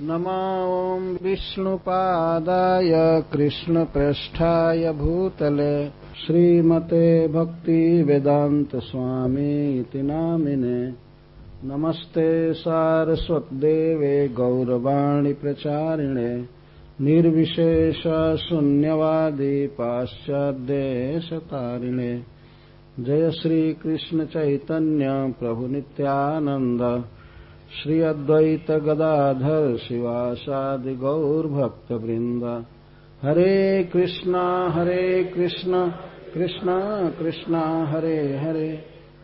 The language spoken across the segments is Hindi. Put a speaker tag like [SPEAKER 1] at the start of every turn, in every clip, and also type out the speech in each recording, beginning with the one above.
[SPEAKER 1] नमो विष्णुपादाय कृष्णप्रेष्ठाय भूतले श्रीमते भक्तिवेदान्तस्वामी नामिने। नमस्ते सारस्वत्देवे गौरवाणि प्रचारिणे निर्विशेषशून्यवादी पाश्चाद्देशतारिणे। जय श्रीकृष्णचैतन्य प्रभुनित्यानन्द श्री अद्वैत गदाधर शिवासादि गौरभक्तवृन्द हरे कृष्णा हरे कृष्ण कृष्ण कृष्ण हरे हरे।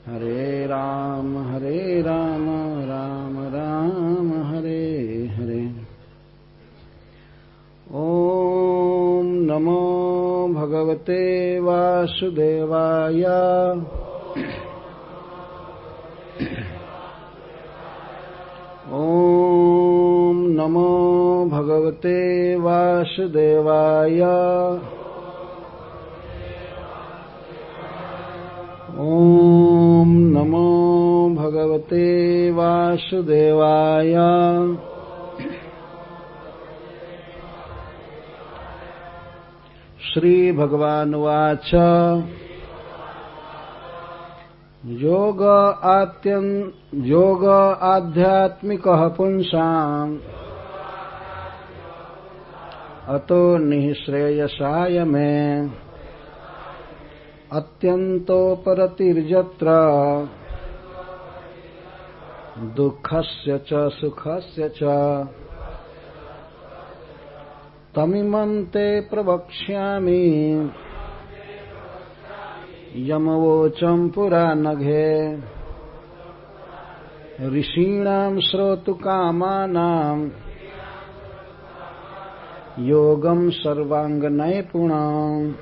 [SPEAKER 1] हरे राम हरे राम राम राम हरे हरे। ॐ नमो भगवते वासुदेवाय ॐ नमो भगवते वासुदेवाय। ॐ नमो भगवते वासुदेवाय। श्रीभगवानुवाच। योग आत्यन् योग आध्यात्मिकः पुंसाम् अतो निःश्रेयसाय मे। अत्यन्तोपरतिर्यत्र दुःखस्य च, सुखस्य च। तमिमं प्रवक्ष्यामि। यमवोचं पुरा नघे। ऋषीणां श्रोतुकामानाम् योगं सर्वाङ्गनैपुणाम्।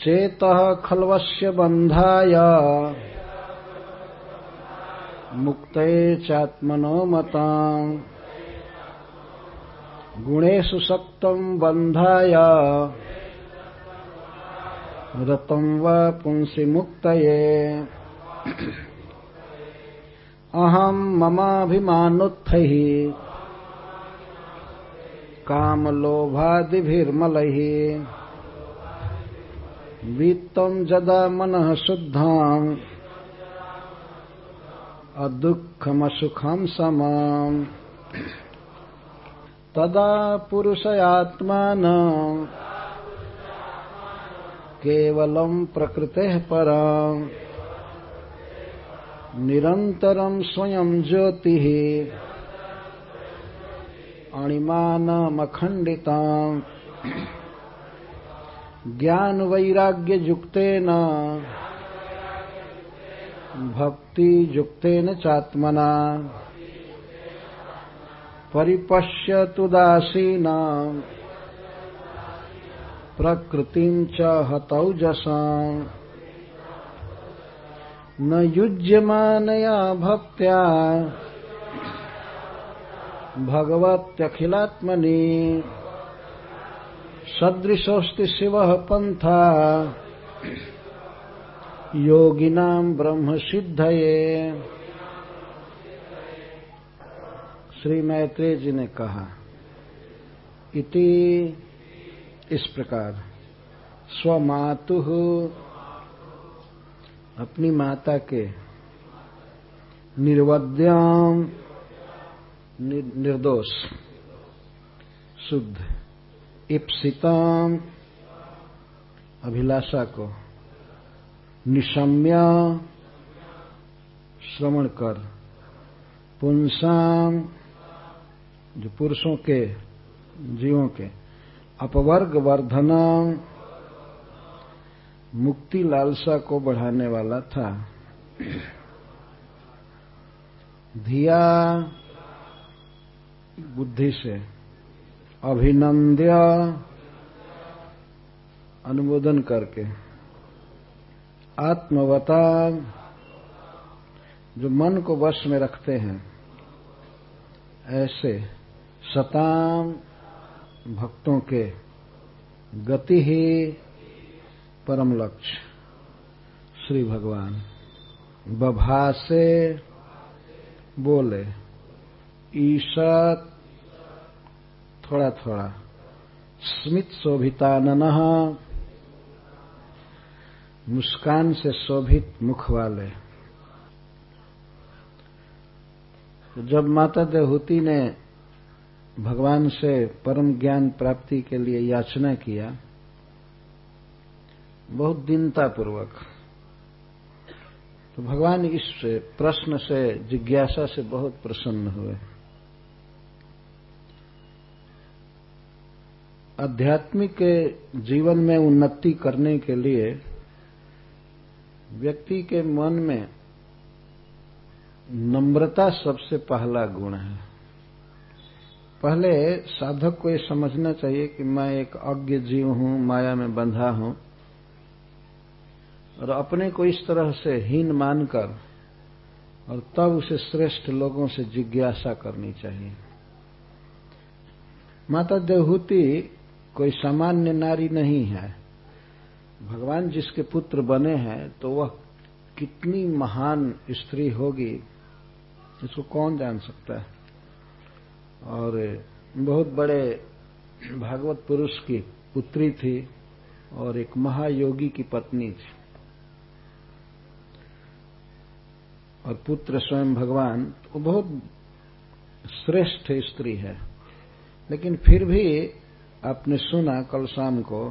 [SPEAKER 1] चेतः खल्वस्य बन्धाय। मुक्ते चात्मनो मताम्। गुणेषु सक्तं बन्धाय। रतं वा पुंसि मुक्तये अहं ममाभिमानोत्थैः। कामलोभादिभिर्मलैः। वित्तं जदा मनः शुद्धम्। अदुःखमसुखं समम्। तदा पुरुषयात्मानं। केवलं प्रकृतेः परम्। निरन्तरं स्वयं ज्योतिः। अणिमानमखण्डिताम्। ज्ञानवैराग्ययुक्तेन। भक्तियुक्तेन चात्मना। परिपश्यतुदासीना प्रकृतिं च हतौजसाम् न युज्यमानया भक्त्या। भगवत्यखिलात्मनि। सदृशोऽस्ति शिवः पन्था। योगिनां ब्रह्मसिद्धये। श्री ने कहा, इति इस प्रकार, स्वमातु, अपनी माता के निर्वद्याम निर्दोष, शुद्ध इप्सिताम अभिलाषा को निशम्य, श्रवण कर पुंसाम जो पुरुषों के, जीवों के अपवर्ग वर्धना मुक्ति लालसा को बढ़ाने वाला था। धिया बुद्धि से अभिनंद्य अनुमोदन करके आत्मवता जो मन को वश में रखते हैं, ऐसे सताम भक्तों के गति ही परम लक्ष्य। श्री भगवान बभा से बोले, ईशत थोड़ा थोड़ा, स्मित शोभितानन मुस्कान से शोभित मुख वाले। जब माता देवहूति ने भगवान से परम ज्ञान प्राप्ति के लिए याचना किया। बहुत दीनता पूर्वक तो भगवान इस प्रश्न से, जिज्ञासा से बहुत प्रसन्न हुए। आध्यात्मिक जीवन में उन्नति करने के लिए व्यक्ति के मन में नम्रता सबसे पहला गुण है। पहले साधक को ये समझना चाहिए कि मैं एक अज्ञ जीव हूँ, माया में बंधा हूँ। और अपने को इस तरह से हीन मानकर और तब उसे श्रेष्ठ लोगों से जिज्ञासा करनी चाहिए। माता देवहूति कोई सामान्य नारी नहीं है। भगवान जिसके पुत्र बने हैं तो वह कितनी महान स्त्री होगी, इसको कौन जान सकता है? और बहुत बड़े भागवत पुरुष की पुत्री थी और एक महायोगी की पत्नी थी। और पुत्र स्वयं भगवान वो बहुत श्रेष्ठ स्त्री है। लेकिन फिर भी आपने सुना कल शाम को,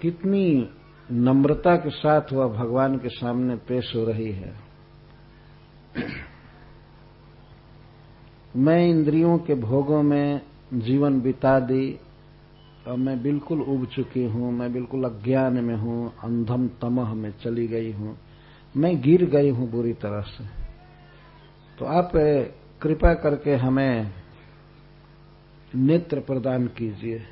[SPEAKER 1] कितनी नम्रता के साथ वह भगवान के सामने पेश हो रही है। मैं इंद्रियों के भोगों में जीवन बिता दी, और मैं बिल्कुल उब चुकी हूँ, मैं बिल्कुल अज्ञान में हूँ, अंधम तमह में चली गई हूँ। मैं गिर गई हूँ बुरी तरह से। तो आप कृपा करके हमें नेत्र प्रदान कीजिए।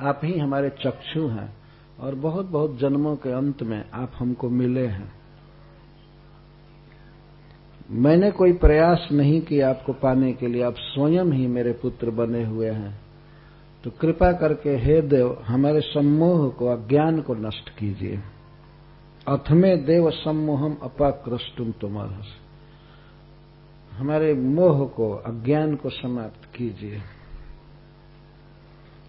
[SPEAKER 1] आप ही हमारे चक्षु हैं, और बहुत बहुत जन्मों के अंत में आप हमको मिले हैं। मैंने कोई प्रयास नहीं किया आपको पाने के लिए। आप स्वयं ही मेरे पुत्र बने हुए हैं। तो कृपा करके हे देव, हमारे सम्मोह को, अज्ञान को नष्ट कीजिए। अथमे देव सम्मोहम अपाकृष्टुम तुम्हारा। हमारे मोह को, अज्ञान को समाप्त कीजिए।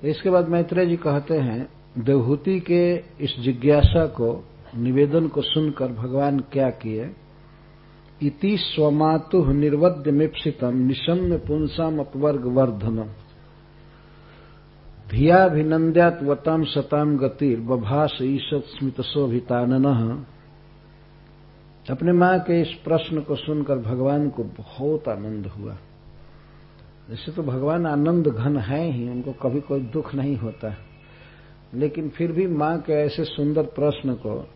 [SPEAKER 1] इसके बाद मैत्रेय जी कहते हैं, देवहूति के इस जिज्ञासा को, निवेदन को सुनकर भगवान क्या किए? इति स्वमातु निर्वद्य मिप्सितम निशम्य पुंसाम अपवर्ग वर्धनम धियाभिनंद्यात वताम सताम गतिर, बभास ईशत स्मित शोभितानन अपने माँ के इस प्रश्न को सुनकर भगवान को बहुत आनंद हुआ। जैसे तो भगवान आनंद घन है ही, उनको कभी कोई दुख नहीं होता। लेकिन फिर भी माँ के ऐसे सुंदर प्रश्न को,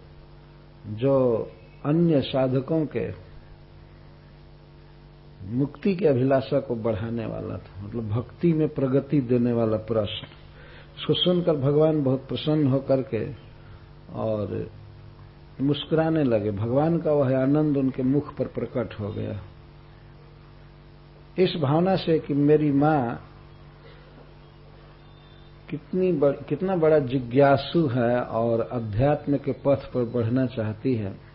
[SPEAKER 1] जो अन्य साधकों के मुक्ति की अभिलाषा को बढ़ाने वाला था। मतलब भक्ति में प्रगति देने वाला प्रश्न। उसको सुनकर भगवान बहुत प्रसन्न होकर के और मुस्कुराने लगे। भगवान का वह आनंद उनके मुख पर प्रकट हो गया। इस भावना से कि मेरी माँ कितनी बड़, कितना बड़ा जिज्ञासु है और अध्यात्म के पथ पर बढ़ना चाहती है।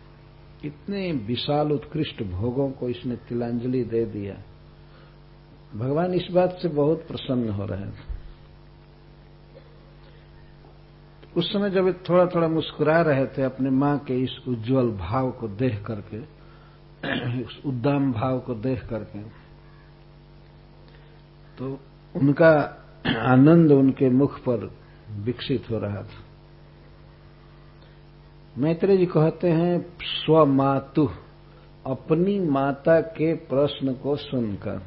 [SPEAKER 1] इतने विशाल उत्कृष्ट भोगों को इसने तिलांजलि दे दिया। भगवान इस बात से बहुत प्रसन्न हो रहे थे उस समय जब थोड़ा थोड़ा मुस्कुरा रहे थे अपने माँ के इस उज्जवल भाव को देख करके, उस उद्दाम भाव को देख करके तो उनका आनंद उनके मुख पर विकसित हो रहा था। मैत्रेय जी कहते हैं, स्वमातु, अपनी माता के प्रश्न को सुनकर।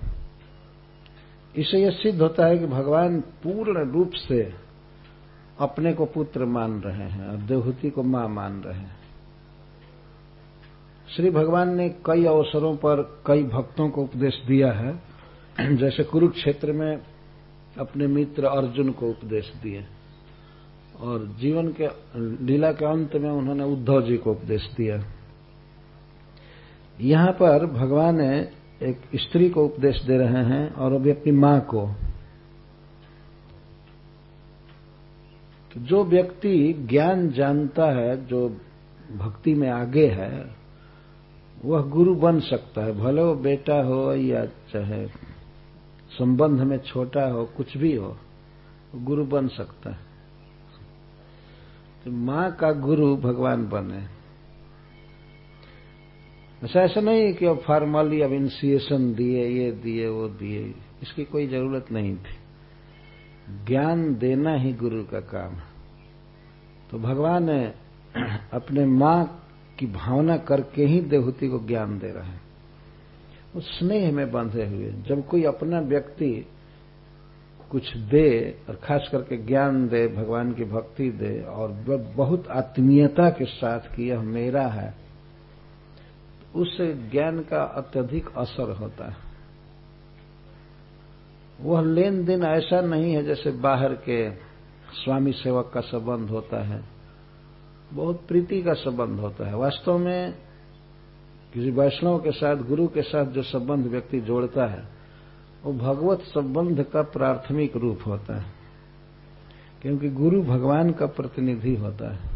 [SPEAKER 1] इसे यह सिद्ध होता है कि भगवान पूर्ण रूप से अपने को पुत्र मान रहे हैं, और देवहूति को माँ मान रहे हैं। श्री भगवान ने कई अवसरों पर कई भक्तों को उपदेश दिया है। जैसे कुरुक्षेत्र में अपने मित्र अर्जुन को उपदेश दिए। और जीवन के, लीला के अंत में उन्होंने उद्धव जी को उपदेश दिया। यहाँ पर भगवान एक स्त्री को उपदेश दे रहे हैं और अभी अपनी माँ को। तो जो व्यक्ति ज्ञान जानता है, जो भक्ति में आगे है, वह गुरु बन सकता है। भले वो बेटा हो या चाहे संबंध में छोटा हो, कुछ भी हो गुरु बन सकता है। तो माँ का गुरु भगवान बने। ऐसा ऐसा नहीं कि अब फॉर्मली अब इनिशिएशन दिए, ये दिए, वो दिए। इसकी कोई ज़रूरत नहीं थी। ज्ञान देना ही गुरु का काम है। तो भगवान अपने माँ की भावना करके ही देवहूति को ज्ञान दे रहे हैं। उस स्नेह में बंधे हुए जब कोई अपना व्यक्ति कुछ दे और खास करके ज्ञान दे, भगवान की भक्ति दे और बहुत आत्मीयता के साथ कि यह मेरा है उस ज्ञान का अत्यधिक असर होता है। वह लेन देन ऐसा नहीं है जैसे बाहर के स्वामी सेवक का संबंध होता है। बहुत प्रीति का संबंध होता है। वास्तव में किसी वैष्णव के साथ, गुरु के साथ जो संबंध व्यक्ति जोड़ता है वो भगवत संबंध का प्राथमिक रूप होता है। क्योंकि गुरु भगवान का प्रतिनिधि होता है।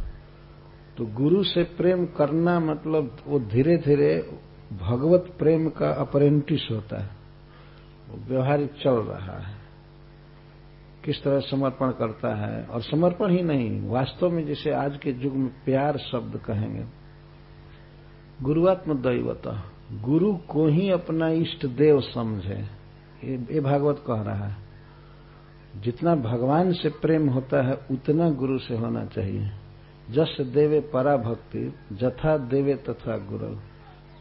[SPEAKER 1] तो गुरु से प्रेम करना मतलब वो धीरे धीरे भगवत प्रेम का अप्रेंटिस होता है। वो व्यवहारिक चल रहा है। किस तरह समर्पण करता है? और समर्पण ही नहीं, वास्तव में जिसे आज के युग में प्यार शब्द कहेंगे। गुरुआत्म दैवत गुरु को ही अपना इष्ट देव समझे। ये ये भागवत कह रहा है। जितना भगवान से प्रेम होता है, उतना गुरु से होना चाहिए। जस देवे परा भक्ति जथा देवे तथा गुरु।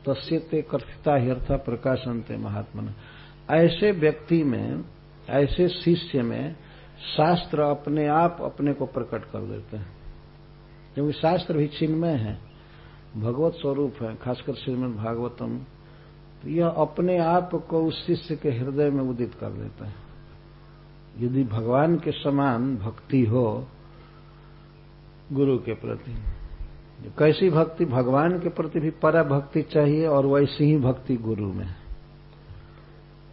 [SPEAKER 1] तस्य ते कथिता ह्यर्थ प्रकाशनते महात्मा ऐसे व्यक्ति में, ऐसे शिष्य में शास्त्र अपने आप अपने को प्रकट कर देते हैं। क्योंकि शास्त्र भी चिन्मय है। भगवत स्वरूप है, खासकर श्रीमद भागवतम तो यह अपने आप को उस शिष्य के हृदय में उदित कर देता है। यदि भगवान के समान भक्ति हो, गुरु के प्रति कैसी भक्ति? भगवान के प्रति भी परा भक्ति चाहिए और वैसी ही भक्ति गुरु में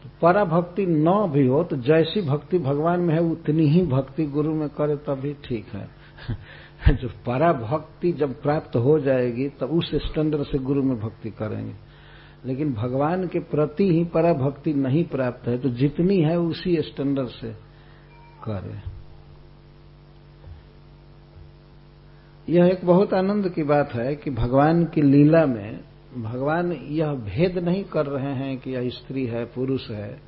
[SPEAKER 1] तो परा भक्ति न भी हो तो जैसी भक्ति भगवान में है, उतनी ही भक्ति गुरु में करे, तभी ठीक है। जो परा भक्ति जब प्राप्त हो जाएगी तब उस स्टैंडर्ड से गुरु में भक्ति करेंगे। लेकिन भगवान के प्रति ही परा भक्ति नहीं प्राप्त है तो जितनी है उसी स्टैंडर्ड से करें यह एक बहुत आनंद की बात है कि भगवान की लीला में भगवान यह भेद नहीं कर रहे हैं कि यह स्त्री है, पुरुष है।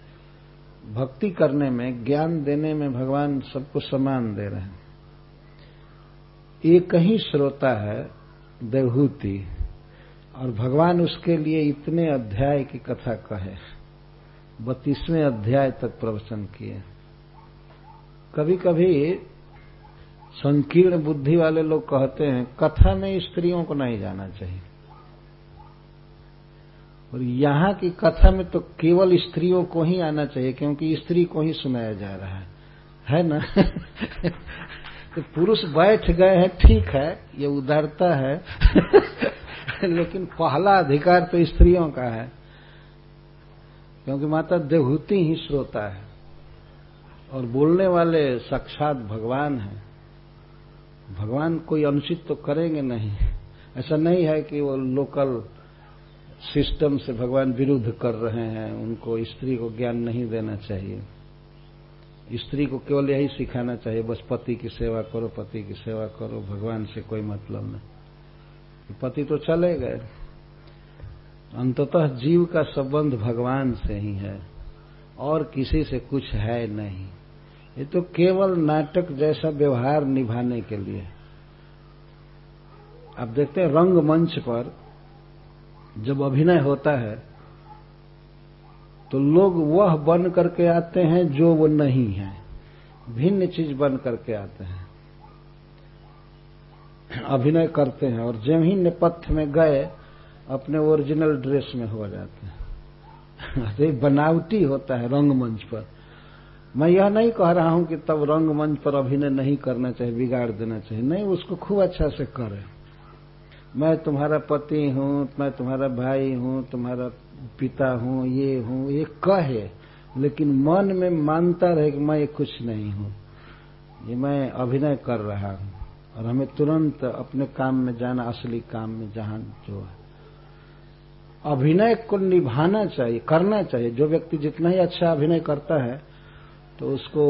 [SPEAKER 1] भक्ति करने में, ज्ञान देने में भगवान सबको समान दे रहे हैं। एक ही श्रोता है देवहूति। और भगवान उसके लिए इतने अध्याय की कथा कहे, बत्तीसवें अध्याय तक प्रवचन किए। कभी कभी संकीर्ण बुद्धि वाले लोग कहते हैं, कथा में स्त्रियों को नहीं जाना चाहिए। और यहाँ की कथा में तो केवल स्त्रियों को ही आना चाहिए, क्योंकि स्त्री को ही सुनाया जा रहा है। है ना? तो पुरुष बैठ गए हैं, ठीक है, ये उदारता है। लेकिन पहला अधिकार तो स्त्रियों का है, क्योंकि माता देवहूति ही श्रोता है और बोलने वाले साक्षात भगवान है। भगवान कोई अनुचित तो करेंगे नहीं। ऐसा नहीं है कि वो लोकल सिस्टम से भगवान विरुद्ध कर रहे हैं, उनको स्त्री को ज्ञान नहीं देना चाहिए। स्त्री को केवल यही सिखाना चाहिए, बस पति की सेवा करो, पति की सेवा करो, भगवान से कोई मतलब नहीं। पति तो चले गए। अंततः जीव का संबंध भगवान से ही है, और किसी से कुछ है नहीं। ये तो केवल नाटक जैसा व्यवहार निभाने के लिए। आप देखते हैं रंग मंच पर जब अभिनय होता है तो लोग वह बन करके आते हैं जो वो नहीं है। भिन्न चीज़ बन करके आते हैं। अभिनय करते हैं और जब ही नेपथ्य में गए, अपने ओरिजिनल ड्रेस में हो जाते हैं। बनावटी होता है रंगमंच पर। मैं यह नहीं कह रहा हूँ कि तब रंगमंच पर अभिनय नहीं करना चाहिए, बिगाड़ देना चाहिए। नहीं, उसको खूब अच्छा से करे। मैं तुम्हारा पति हूँ, मैं तुम्हारा भाई हूँ, तुम्हारा पिता हूँ, ये हूँ, ये कहे। लेकिन मन में मानता रहे कि मैं ये कुछ नहीं हूँ। ये मैं अभिनय कर रहा हूँ। और हमें तुरंत अपने काम में जाना, असली काम में, जहाँ जो है। अभिनय को निभाना चाहिए, करना चाहिए। जो व्यक्ति जितना ही अच्छा अभिनय करता है तो उसको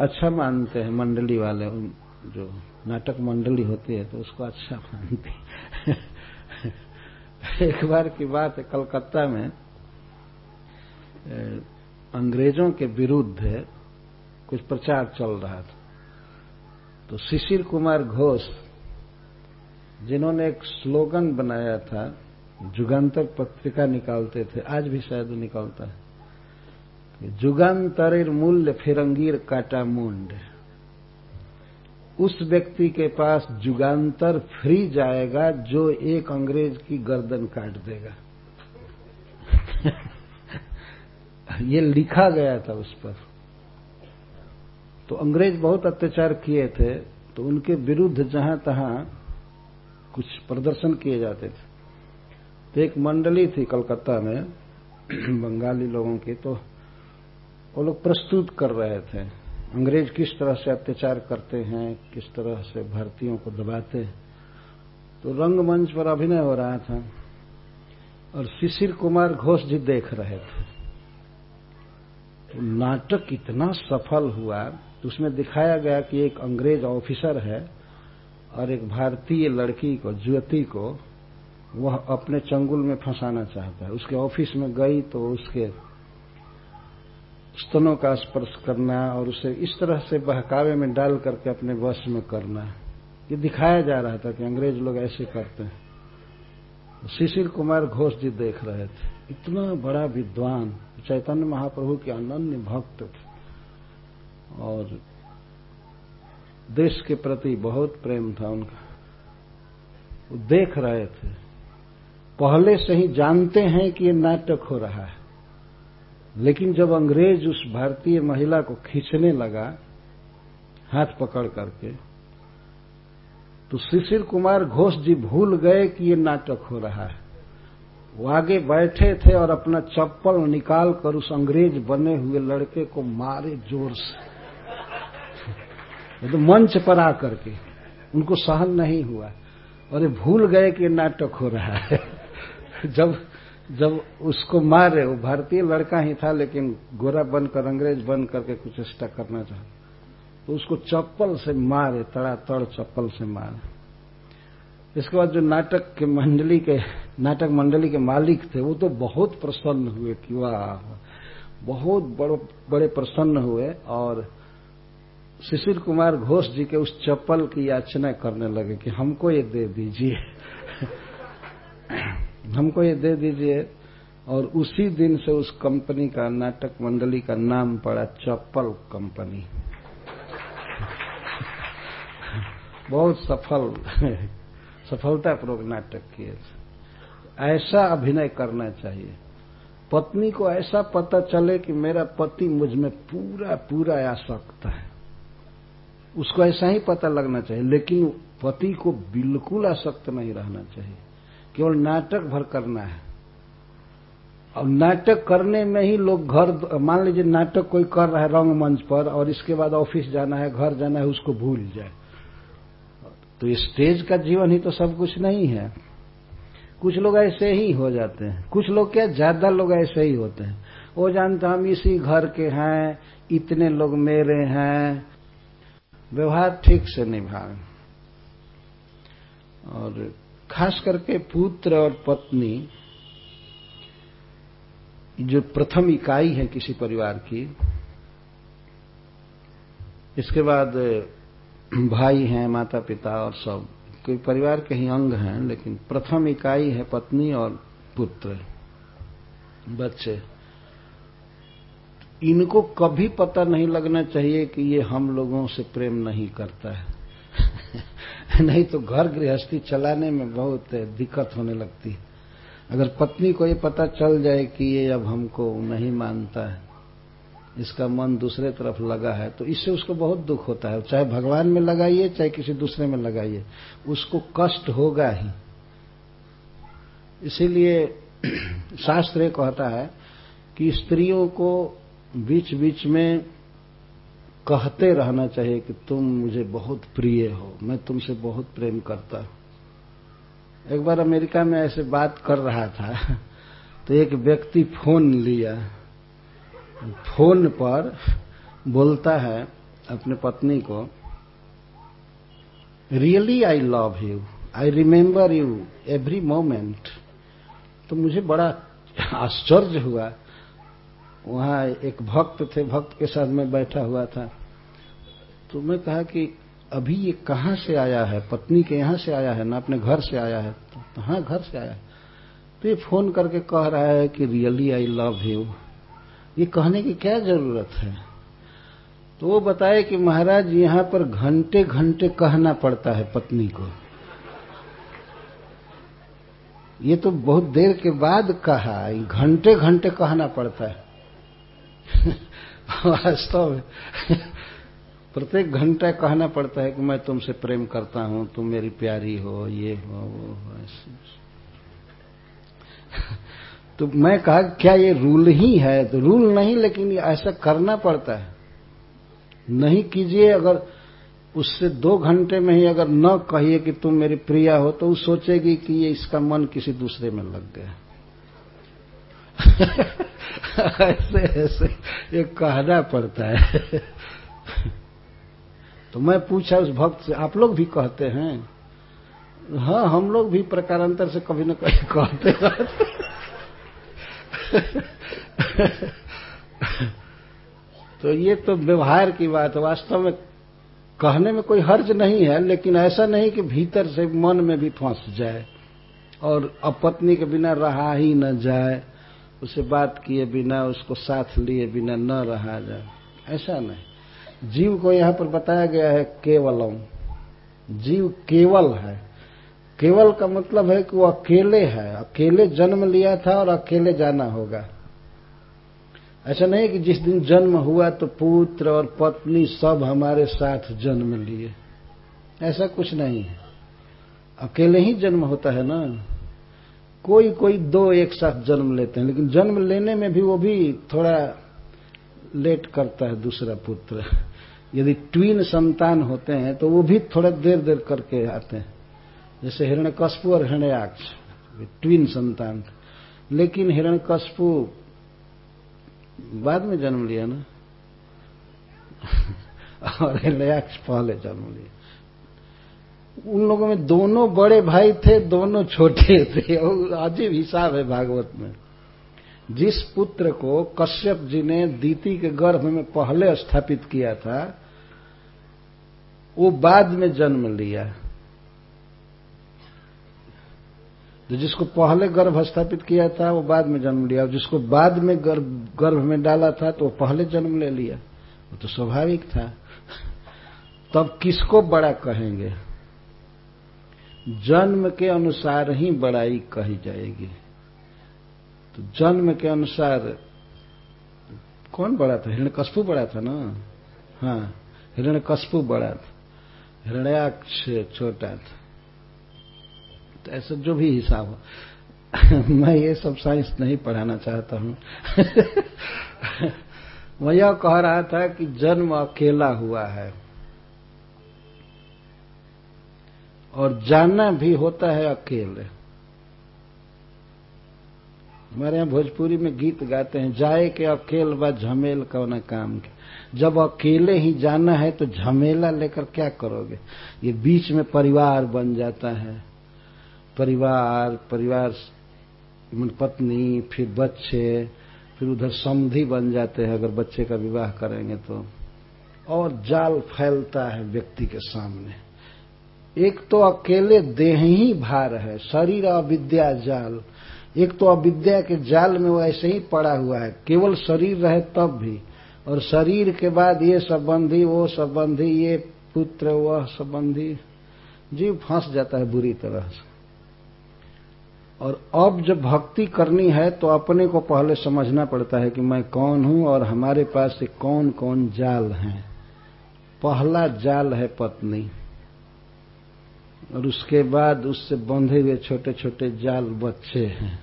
[SPEAKER 1] अच्छा मानते हैं मंडली वाले, उन जो नाटक मंडली होती है तो उसको अच्छा मानते एक बार की बात है, कलकत्ता में अंग्रेज़ों के विरुद्ध कुछ प्रचार चल रहा था। तो शिशिर कुमार घोष, जिन्होंने एक स्लोगन बनाया था, जुगांतर पत्रिका निकालते थे, आज भी शायद निकालता है। जुगांतरेर मूल्य फिरंगीर काटा मुंड। उस व्यक्ति के पास जुगांतर फ्री जाएगा, जो एक अंग्रेज़ की गर्दन काट देगा। ये लिखा गया था उस पर। तो अंग्रेज़ बहुत अत्याचार किए थे तो उनके विरुद्ध जहाँ तहां कुछ प्रदर्शन किए जाते थे। तो एक मंडली थी कलकत्ता में, बंगाली लोगों की तो वो लोग प्रस्तुत कर रहे थे। अंग्रेज़ किस तरह से अत्याचार करते हैं, किस तरह से भारतीयों को दबाते हैं। तो रंगमंच पर अभिनय हो रहा था, और शिशिर कुमार घोष जी देख रहे थे। तो नाटक इतना सफल हुआ तो उसमें दिखाया गया कि एक अंग्रेज़ ऑफिसर है और एक भारतीय लड़की को, ज्योति को, वह अपने चंगुल में फंसाना चाहता है। उसके ऑफ़िस में गई तो उसके स्तनों का स्पर्श करना और उसे इस तरह से बहकावे में डाल करके अपने वश में करना। ये दिखाया जा रहा था कि अंग्रेज़ लोग ऐसे करते हैं। शिशिर कुमार घोष जी देख रहे थे। इतना बड़ा विद्वान, चैतन्य महाप्रभु के अनन्य भक्त थे। और देश के प्रति बहुत प्रेम था उनका। वो देख रहे थे। पहले से ही जानते हैं कि ये नाटक हो रहा है। लेकिन जब अंग्रेज़ उस भारतीय महिला को खींचने लगा, हाथ पकड़ करके तो शिशिर कुमार घोष जी भूल गए कि ये नाटक हो रहा है। वो आगे बैठे थे और अपना चप्पल निकाल कर उस अंग्रेज़ बने हुए लड़के को मारे ज़ोर से। तो मंच पर आकर के, उनको सहन नहीं हुआ। और ये भूल गए कि नाटक हो रहा है। जब जब उसको मारे, वो भारतीय लड़का ही था, लेकिन गोरा बनकर, अंग्रेज़ बन करके कुछ चेष्टा करना चाह तो उसको चप्पल से मारे तड़ा तड़ चप्पल से मारे। इसके बाद जो नाटक के मंडली के, नाटक मंडली के मालिक थे, वो तो बहुत प्रसन्न हुए कि वाह, बहुत बड़ो, बड़े प्रसन्न हुए। और शिशिर कुमार घोष जी के उस चप्पल की याचना करने लगे कि हमको ये दे दीजिए। हमको ये दे दीजिए। और उसी दिन से उस कंपनी का, नाटक मंडली का नाम पड़ा चप्पल कंपनी। बहुत सफल, सफलतापूर्वक नाटक किए। ऐसा अभिनय करना चाहिए। पत्नी को ऐसा पता चले कि मेरा पति मुझमें पूरा पूरा आसक्त है। उसको ऐसा ही पता लगना चाहिए, लेकिन पति को बिल्कुल आसक्त नहीं रहना चाहिए। केवल नाटक भर करना है। और नाटक करने में ही लोग घर, मान लीजिए नाटक कोई कर रहा है रंगमंच पर, और इसके बाद ऑफ़िस जाना है, घर जाना है, उसको भूल जाए। तो स्टेज का जीवन ही तो सब कुछ नहीं है। कुछ लोग ऐसे ही हो जाते हैं। कुछ लोग क्या, ज़्यादा लोग ऐसे ही होते हैं। वो जानते हम इसी घर के हैं, इतने लोग मेरे हैं व्यवहार ठीक से निभाए। और खास करके पुत्र और पत्नी, जो प्रथम इकाई है किसी परिवार की, इसके बाद भाई हैं माता पिता और सब। कोई परिवार के ही अंग हैं, लेकिन प्रथम इकाई है पत्नी और पुत्र, बच्चे। इनको कभी पता नहीं लगना चाहिए कि ये हम लोगों से प्रेम नहीं करता है। नहीं तो घर गृहस्थी चलाने में बहुत दिक्कत होने लगती है। अगर पत्नी को ये पता चल जाए कि ये अब हमको नहीं मानता है, इसका मन दूसरे तरफ़ लगा है तो इससे उसको बहुत दुख होता है। चाहे भगवान में लगाइए, चाहे किसी दूसरे में लगाइए, उसको कष्ट होगा ही। इसीलिए शास्त्र कहता है कि स्त्रियों को बीच बीच में कहते रहना चाहिए कि तुम मुझे बहुत प्रिय हो, मैं तुमसे बहुत प्रेम करता हूँ। एक बार अमेरिका में ऐसे बात कर रहा था तो एक व्यक्ति फ़ोन लिया। फ़ोन पर बोलता है अपने पत्नी को really I love you I remember you every moment तो मुझे बड़ा आश्चर्य हुआ वहाँ एक भक्त थे, भक्त के साथ मैं बैठा हुआ था। तो मैं कहा कि अभी ये कहाँ से आया है? पत्नी के यहाँ से आया है ना? अपने घर से आया है? तो घर से आया है? तो ये फ़ोन करके कह रहा है कि रियली आई लव यू ये कहने की क्या ज़रूरत है? तो वो बताए कि महाराज, यहाँ पर घंटे घंटे कहना पड़ता है पत्नी को। ये तो बहुत देर के बाद कहा घंटे घंटे कहना पड़ता है। वास्तव में। प्रत्येक घंटा कहना पड़ता है कि मैं तुमसे प्रेम करता हूँ, तुम मेरी प्यारी हो, ये हो, वो हो तो मैं कहा, क्या ये रूल ही है? तो रूल नहीं, लेकिन ऐसा करना पड़ता है। नहीं कीजिए, अगर उससे दो घंटे में ही अगर न कहिए कि तुम मेरी प्रिया हो तो वो सोचेगी कि ये इसका मन किसी दूसरे में लग गया। ऐसे ऐसे, ये कहना पड़ता है। तो मैं पूछा उस भक्त से, आप लोग भी कहते हैं? हाँ हम लोग भी प्रकारांतर से कभी न कभी कहते रहते तो ये तो व्यवहार की बात है, वास्तव में कहने में कोई हर्ज नहीं है, लेकिन ऐसा नहीं कि भीतर से मन में भी फंस जाए और अपत्नी के बिना रहा ही न जाए। उसे बात किए बिना, उसको साथ लिए बिना न रहा जाए। ऐसा नहीं। जीव को यहाँ पर बताया गया है केवलम। जीव केवल है। केवल का मतलब है कि वो अकेले है। अकेले जन्म लिया था और अकेले जाना होगा। ऐसा नहीं कि जिस दिन जन्म हुआ तो पुत्र और पत्नी सब हमारे साथ जन्म लिए। ऐसा कुछ नहीं है। अकेले ही जन्म होता है ना। कोई कोई दो एक साथ जन्म लेते हैं, लेकिन जन्म लेने में भी वो भी थोड़ा लेट करता है दूसरा पुत्र। यदि ट्वीन संतान होते हैं तो वो भी थोड़ा देर देर करके आते हैं। जैसे हिरण्यकशपु और हिरण्याक्ष ट्वीन संतान लेकिन हिरण हिरण्यकशपु बाद में जन्म लिया ना? और हिरण्याक्ष पहले जन्म लिया। उन लोगों में दोनों बड़े भाई थे, दोनों छोटे थे। और अजीब हिसाब है भागवत में। जिस पुत्र को कश्यप जी ने दीति के गर्भ में पहले स्थापित किया था, वो बाद में जन्म लिया। तो जिसको पहले गर्भ स्थापित किया था, वो बाद में जन्म लिया। और जिसको बाद में गर्भ गर्भ में डाला था तो वो पहले जन्म ले लिया। वो तो स्वाभाविक था। तब किसको बड़ा कहेंगे? जन्म के अनुसार ही बड़ाई कही जाएगी। तो जन्म के अनुसार कौन बड़ा था? हिरण्यकशपु बड़ा था ना? हाँ हिरण्यकशपु बड़ा था। हिरण्याक्ष छोटा था। तो ऐसा जो भी हिसाब हो। मैं ये सब साइंस नहीं पढ़ाना चाहता हूँ। मैं यह कह रहा था कि जन्म अकेला हुआ है। और जाना भी होता है अकेले। हमारे यहाँ भोजपुरी में गीत गाते हैं, जाए के अकेल व झमेल कौन काम के। जब अकेले ही जाना है तो झमेला लेकर क्या करोगे? ये बीच में परिवार बन जाता है। परिवार परिवार पत्नी, फिर बच्चे, फिर उधर समधि बन जाते हैं। अगर बच्चे का विवाह करेंगे तो। और जाल फैलता है व्यक्ति के सामने। एक तो अकेले देह ही भार है, शरीर अविद्या जाल। एक तो अविद्या के जाल में वो ऐसे ही पड़ा हुआ है, केवल शरीर रहे तब भी। और शरीर के बाद ये संबंधी, वो संबंधी, ये पुत्र, वह संबंधी, जीव फंस जाता है बुरी तरह से। और अब जब भक्ति करनी है तो अपने को पहले समझना पड़ता है कि मैं कौन हूँ और हमारे पास से कौन कौन जाल हैं। पहला जाल है पत्नी। और उसके बाद उससे बंधे हुए छोटे छोटे जाल बच्चे हैं।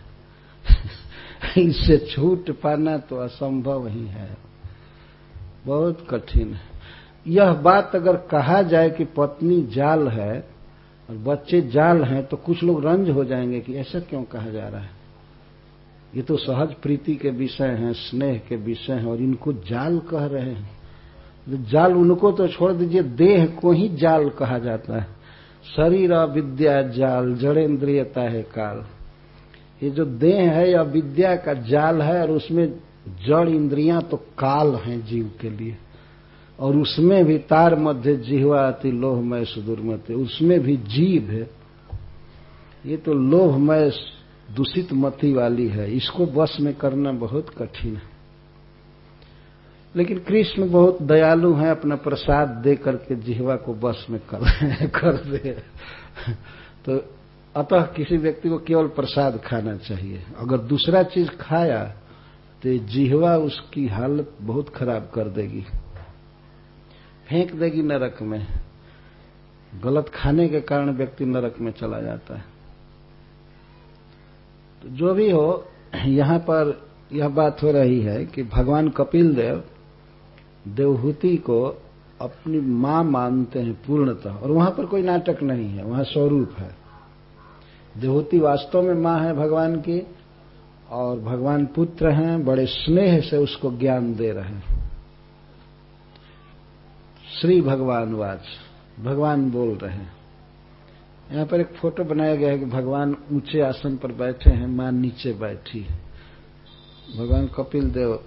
[SPEAKER 1] इससे छूट पाना तो असंभव ही है। बहुत कठिन है। यह बात अगर कहा जाए कि पत्नी जाल है और बच्चे जाल हैं तो कुछ लोग रंज हो जाएँगे कि ऐसा क्यों कहा जा रहा है? ये तो सहज प्रीति के विषय हैं, स्नेह के विषय हैं और इनको जाल कह रहे हैं। तो जाल उनको तो छोड़ दीजिए, देह को ही जाल कहा जाता है। शरीर विद्या जाल जड़ेन्द्रियता है काल। ये जो देह है या विद्या का जाल है और उसमें जड़ इंद्रियाँ तो काल हैं जीव के लिए। और उसमें भी तार मध्य जिहवा अति लोहमय सुदुर्मते, उसमें भी जीव है। ये तो लोहमय दूषित मति वाली है। इसको वश में करना बहुत कठिन है। लेकिन कृष्ण बहुत दयालु हैं अपना प्रसाद दे करके जिहवा को बस में कर, कर दे तो अतः किसी व्यक्ति को केवल प्रसाद खाना चाहिए। अगर दूसरा चीज़ खाया तो जिहवा उसकी हालत बहुत खराब कर देगी। फेंक देगी नरक में। गलत खाने के कारण व्यक्ति नरक में चला जाता है। तो जो भी हो यहाँ पर यह बात हो रही है कि भगवान कपिल देव देवहूति को अपनी माँ मानते हैं पूर्णतः, और वहाँ पर कोई नाटक नहीं है, वहाँ स्वरूप है। देवहूति वास्तव में माँ है भगवान की, और भगवान पुत्र हैं, बड़े स्नेह से उसको ज्ञान दे रहे हैं। श्री भगवान वाच, भगवान बोल रहे हैं। यहाँ पर एक फ़ोटो बनाया गया है कि भगवान ऊँचे आसन पर बैठे हैं, माँ नीचे बैठी है। भगवान कपिल देव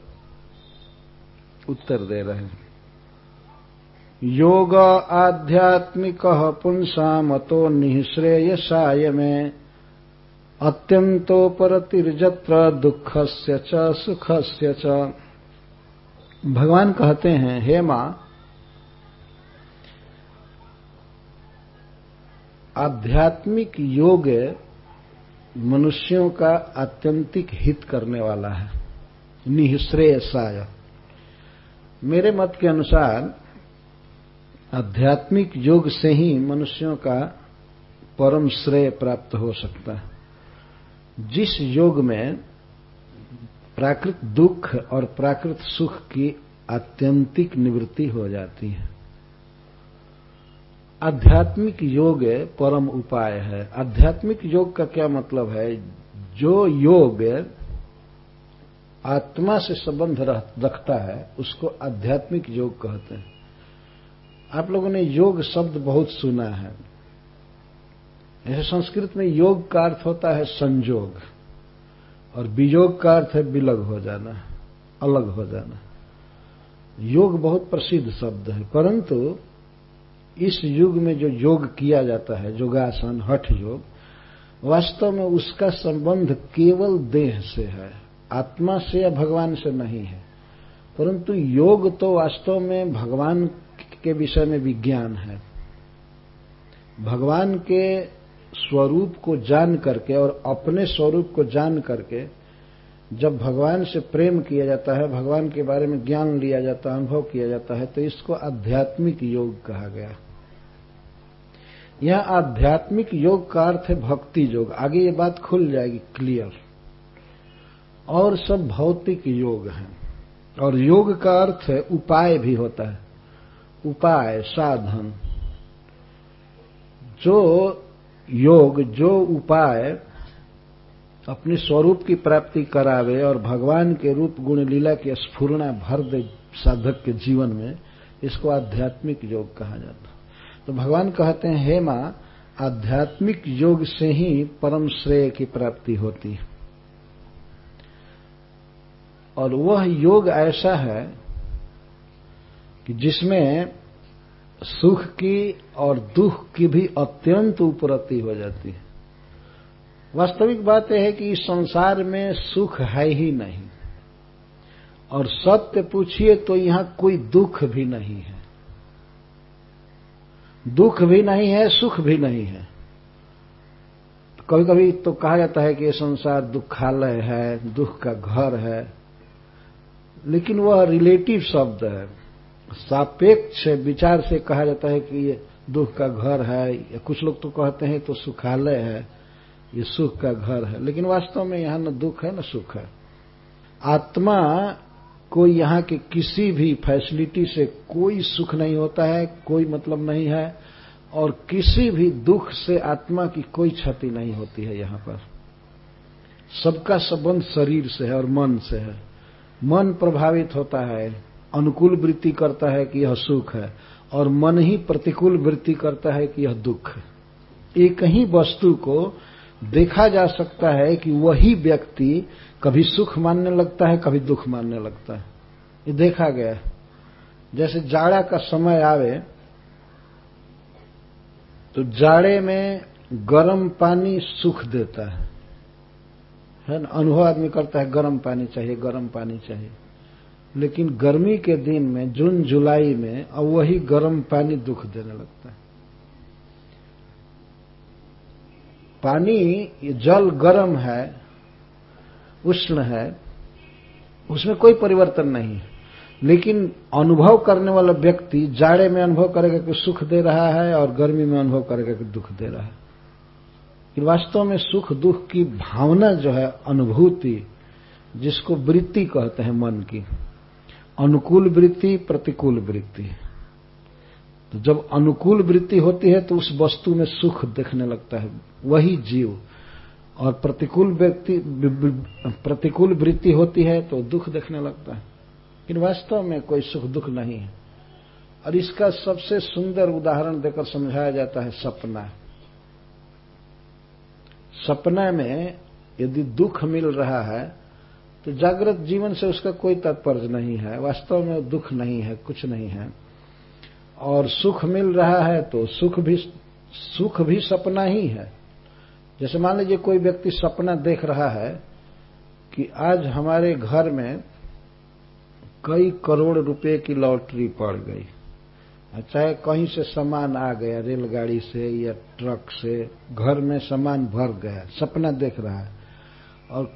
[SPEAKER 1] उत्तर दे रहे हैं। योग आध्यात्मिक पुंसा मतो निःश्रेयसाय में अत्यंतोपरतिर्जत्र दुख से च सुख से च। भगवान कहते हैं, हे माँ, आध्यात्मिक योग मनुष्यों का आत्यंतिक हित करने वाला है निःश्रेय निःश्रेयसाय। मेरे मत के अनुसार आध्यात्मिक योग से ही मनुष्यों का परम श्रेय प्राप्त हो सकता है। जिस योग में प्राकृत दुख और प्राकृत सुख की आत्यंतिक निवृत्ति हो जाती है, आध्यात्मिक योग परम उपाय है। आध्यात्मिक योग का क्या मतलब है? जो योग आत्मा से संबंध रखता है, उसको आध्यात्मिक योग कहते हैं। आप लोगों ने योग शब्द बहुत सुना है। ऐसे संस्कृत में योग का अर्थ होता है संयोग और वियोग का अर्थ है विलग हो जाना, अलग हो जाना। योग बहुत प्रसिद्ध शब्द है, परंतु इस युग में जो योग किया जाता है, योगासन, हठ योग, वास्तव में उसका संबंध केवल देह से है। आत्मा से या भगवान से नहीं है। परंतु योग तो वास्तव में भगवान के विषय में विज्ञान है। भगवान के स्वरूप को जान करके और अपने स्वरूप को जान करके जब भगवान से प्रेम किया जाता है, भगवान के बारे में ज्ञान लिया जाता है, अनुभव किया जाता है तो इसको आध्यात्मिक योग कहा गया। यह आध्यात्मिक योग का अर्थ है भक्ति योग। आगे ये बात खुल जाएगी क्लियर और सब भौतिक योग हैं। और योग का अर्थ है उपाय भी होता है। उपाय, साधन। जो योग, जो उपाय अपने स्वरूप की प्राप्ति करावे और भगवान के रूप गुण लीला की स्फूर्णा भर दे साधक के जीवन में, इसको आध्यात्मिक योग कहा जाता तो भगवान कहते हैं, हे माँ, आध्यात्मिक योग से ही परम श्रेय की प्राप्ति होती है। और वह योग ऐसा है कि जिसमें सुख की और दुख की भी अत्यंत उपरति हो जाती है। वास्तविक बात यह है कि इस संसार में सुख है ही नहीं। और सत्य पूछिए तो यहाँ कोई दुख भी नहीं है। दुख भी नहीं है, सुख भी नहीं है। कभी कभी तो कहा जाता है कि ये संसार दुखालय है, दुख का घर है। लेकिन वह रिलेटिव शब्द है। सापेक्ष विचार से कहा जाता है कि ये दुख का घर है। या कुछ लोग तो कहते हैं तो सुखालय है। ये सुख का घर है। लेकिन वास्तव में यहाँ न दुख है, न सुख है। आत्मा को यहाँ के किसी भी फैसिलिटी से कोई सुख नहीं होता है, कोई मतलब नहीं है, और किसी भी दुख से आत्मा की कोई क्षति नहीं होती है यहाँ पर। सबका संबंध शरीर से है और मन से है। मन प्रभावित होता है, अनुकूल वृत्ति करता है कि यह सुख है, और मन ही प्रतिकूल वृत्ति करता है कि यह दुख है। एक ही वस्तु को देखा जा सकता है कि वही व्यक्ति कभी सुख मानने लगता है, कभी दुख मानने लगता है। ये देखा गया जैसे जाड़ा का समय आवे तो जाड़े में गर्म पानी सुख देता है। है ना? अनुभव आदमी करता है, गर्म पानी चाहिए, गर्म पानी चाहिए। लेकिन गर्मी के दिन में, जून, जुलाई में, अब वही गर्म पानी दुख देने लगता है। पानी जल गर्म है, उष्ण है, उसमें कोई परिवर्तन नहीं है। लेकिन अनुभव करने वाला व्यक्ति जाड़े में अनुभव करेगा कि सुख दे रहा है और गर्मी में अनुभव करेगा कि दुख दे रहा है। कि वास्तव में सुख दुख की भावना जो है अनुभूति, जिसको वृत्ति कहते हैं मन की, अनुकूल वृत्ति, प्रतिकूल वृत्ति। तो जब अनुकूल वृत्ति होती है तो उस वस्तु में सुख देखने लगता है, वही जीव। और प्रतिकूल व्यक्ति प्रतिकूल वृत्ति होती है तो दुख देखने लगता है। लेकिन वास्तव में कोई सुख दुख नहीं है। और इसका सबसे सुंदर उदाहरण देकर समझाया जाता है सपना। सपना में यदि दुख मिल रहा है तो जागृत जीवन से उसका कोई तात्पर्य नहीं है। वास्तव में दुख नहीं है, कुछ नहीं है। और सुख मिल रहा है तो सुख भी सुख भी सपना ही है। जैसे मान लीजिए कोई व्यक्ति सपना देख रहा है कि आज हमारे घर में कई करोड़ रुपए की लॉटरी पड़ गई। चाहे कहीं से सामान आ गया, रेलगाड़ी से या ट्रक से, घर में सामान भर गया, सपना देख रहा है। और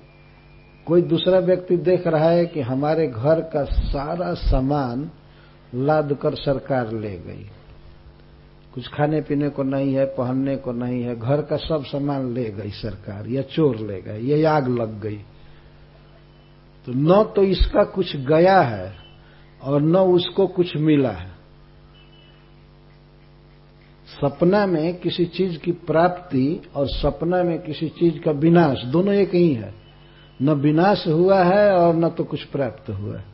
[SPEAKER 1] कोई दूसरा व्यक्ति देख रहा है कि हमारे घर का सारा सामान लाद कर सरकार ले गई। कुछ खाने पीने को नहीं है, पहनने को नहीं है, घर का सब सामान ले गई सरकार, या चोर ले गए, या आग लग गई। तो न तो इसका कुछ गया है, और न उसको कुछ मिला है। सपना में किसी चीज़ की प्राप्ति और सपना में किसी चीज़ का विनाश, दोनों एक ही है। न विनाश हुआ है और न तो कुछ प्राप्त हुआ है।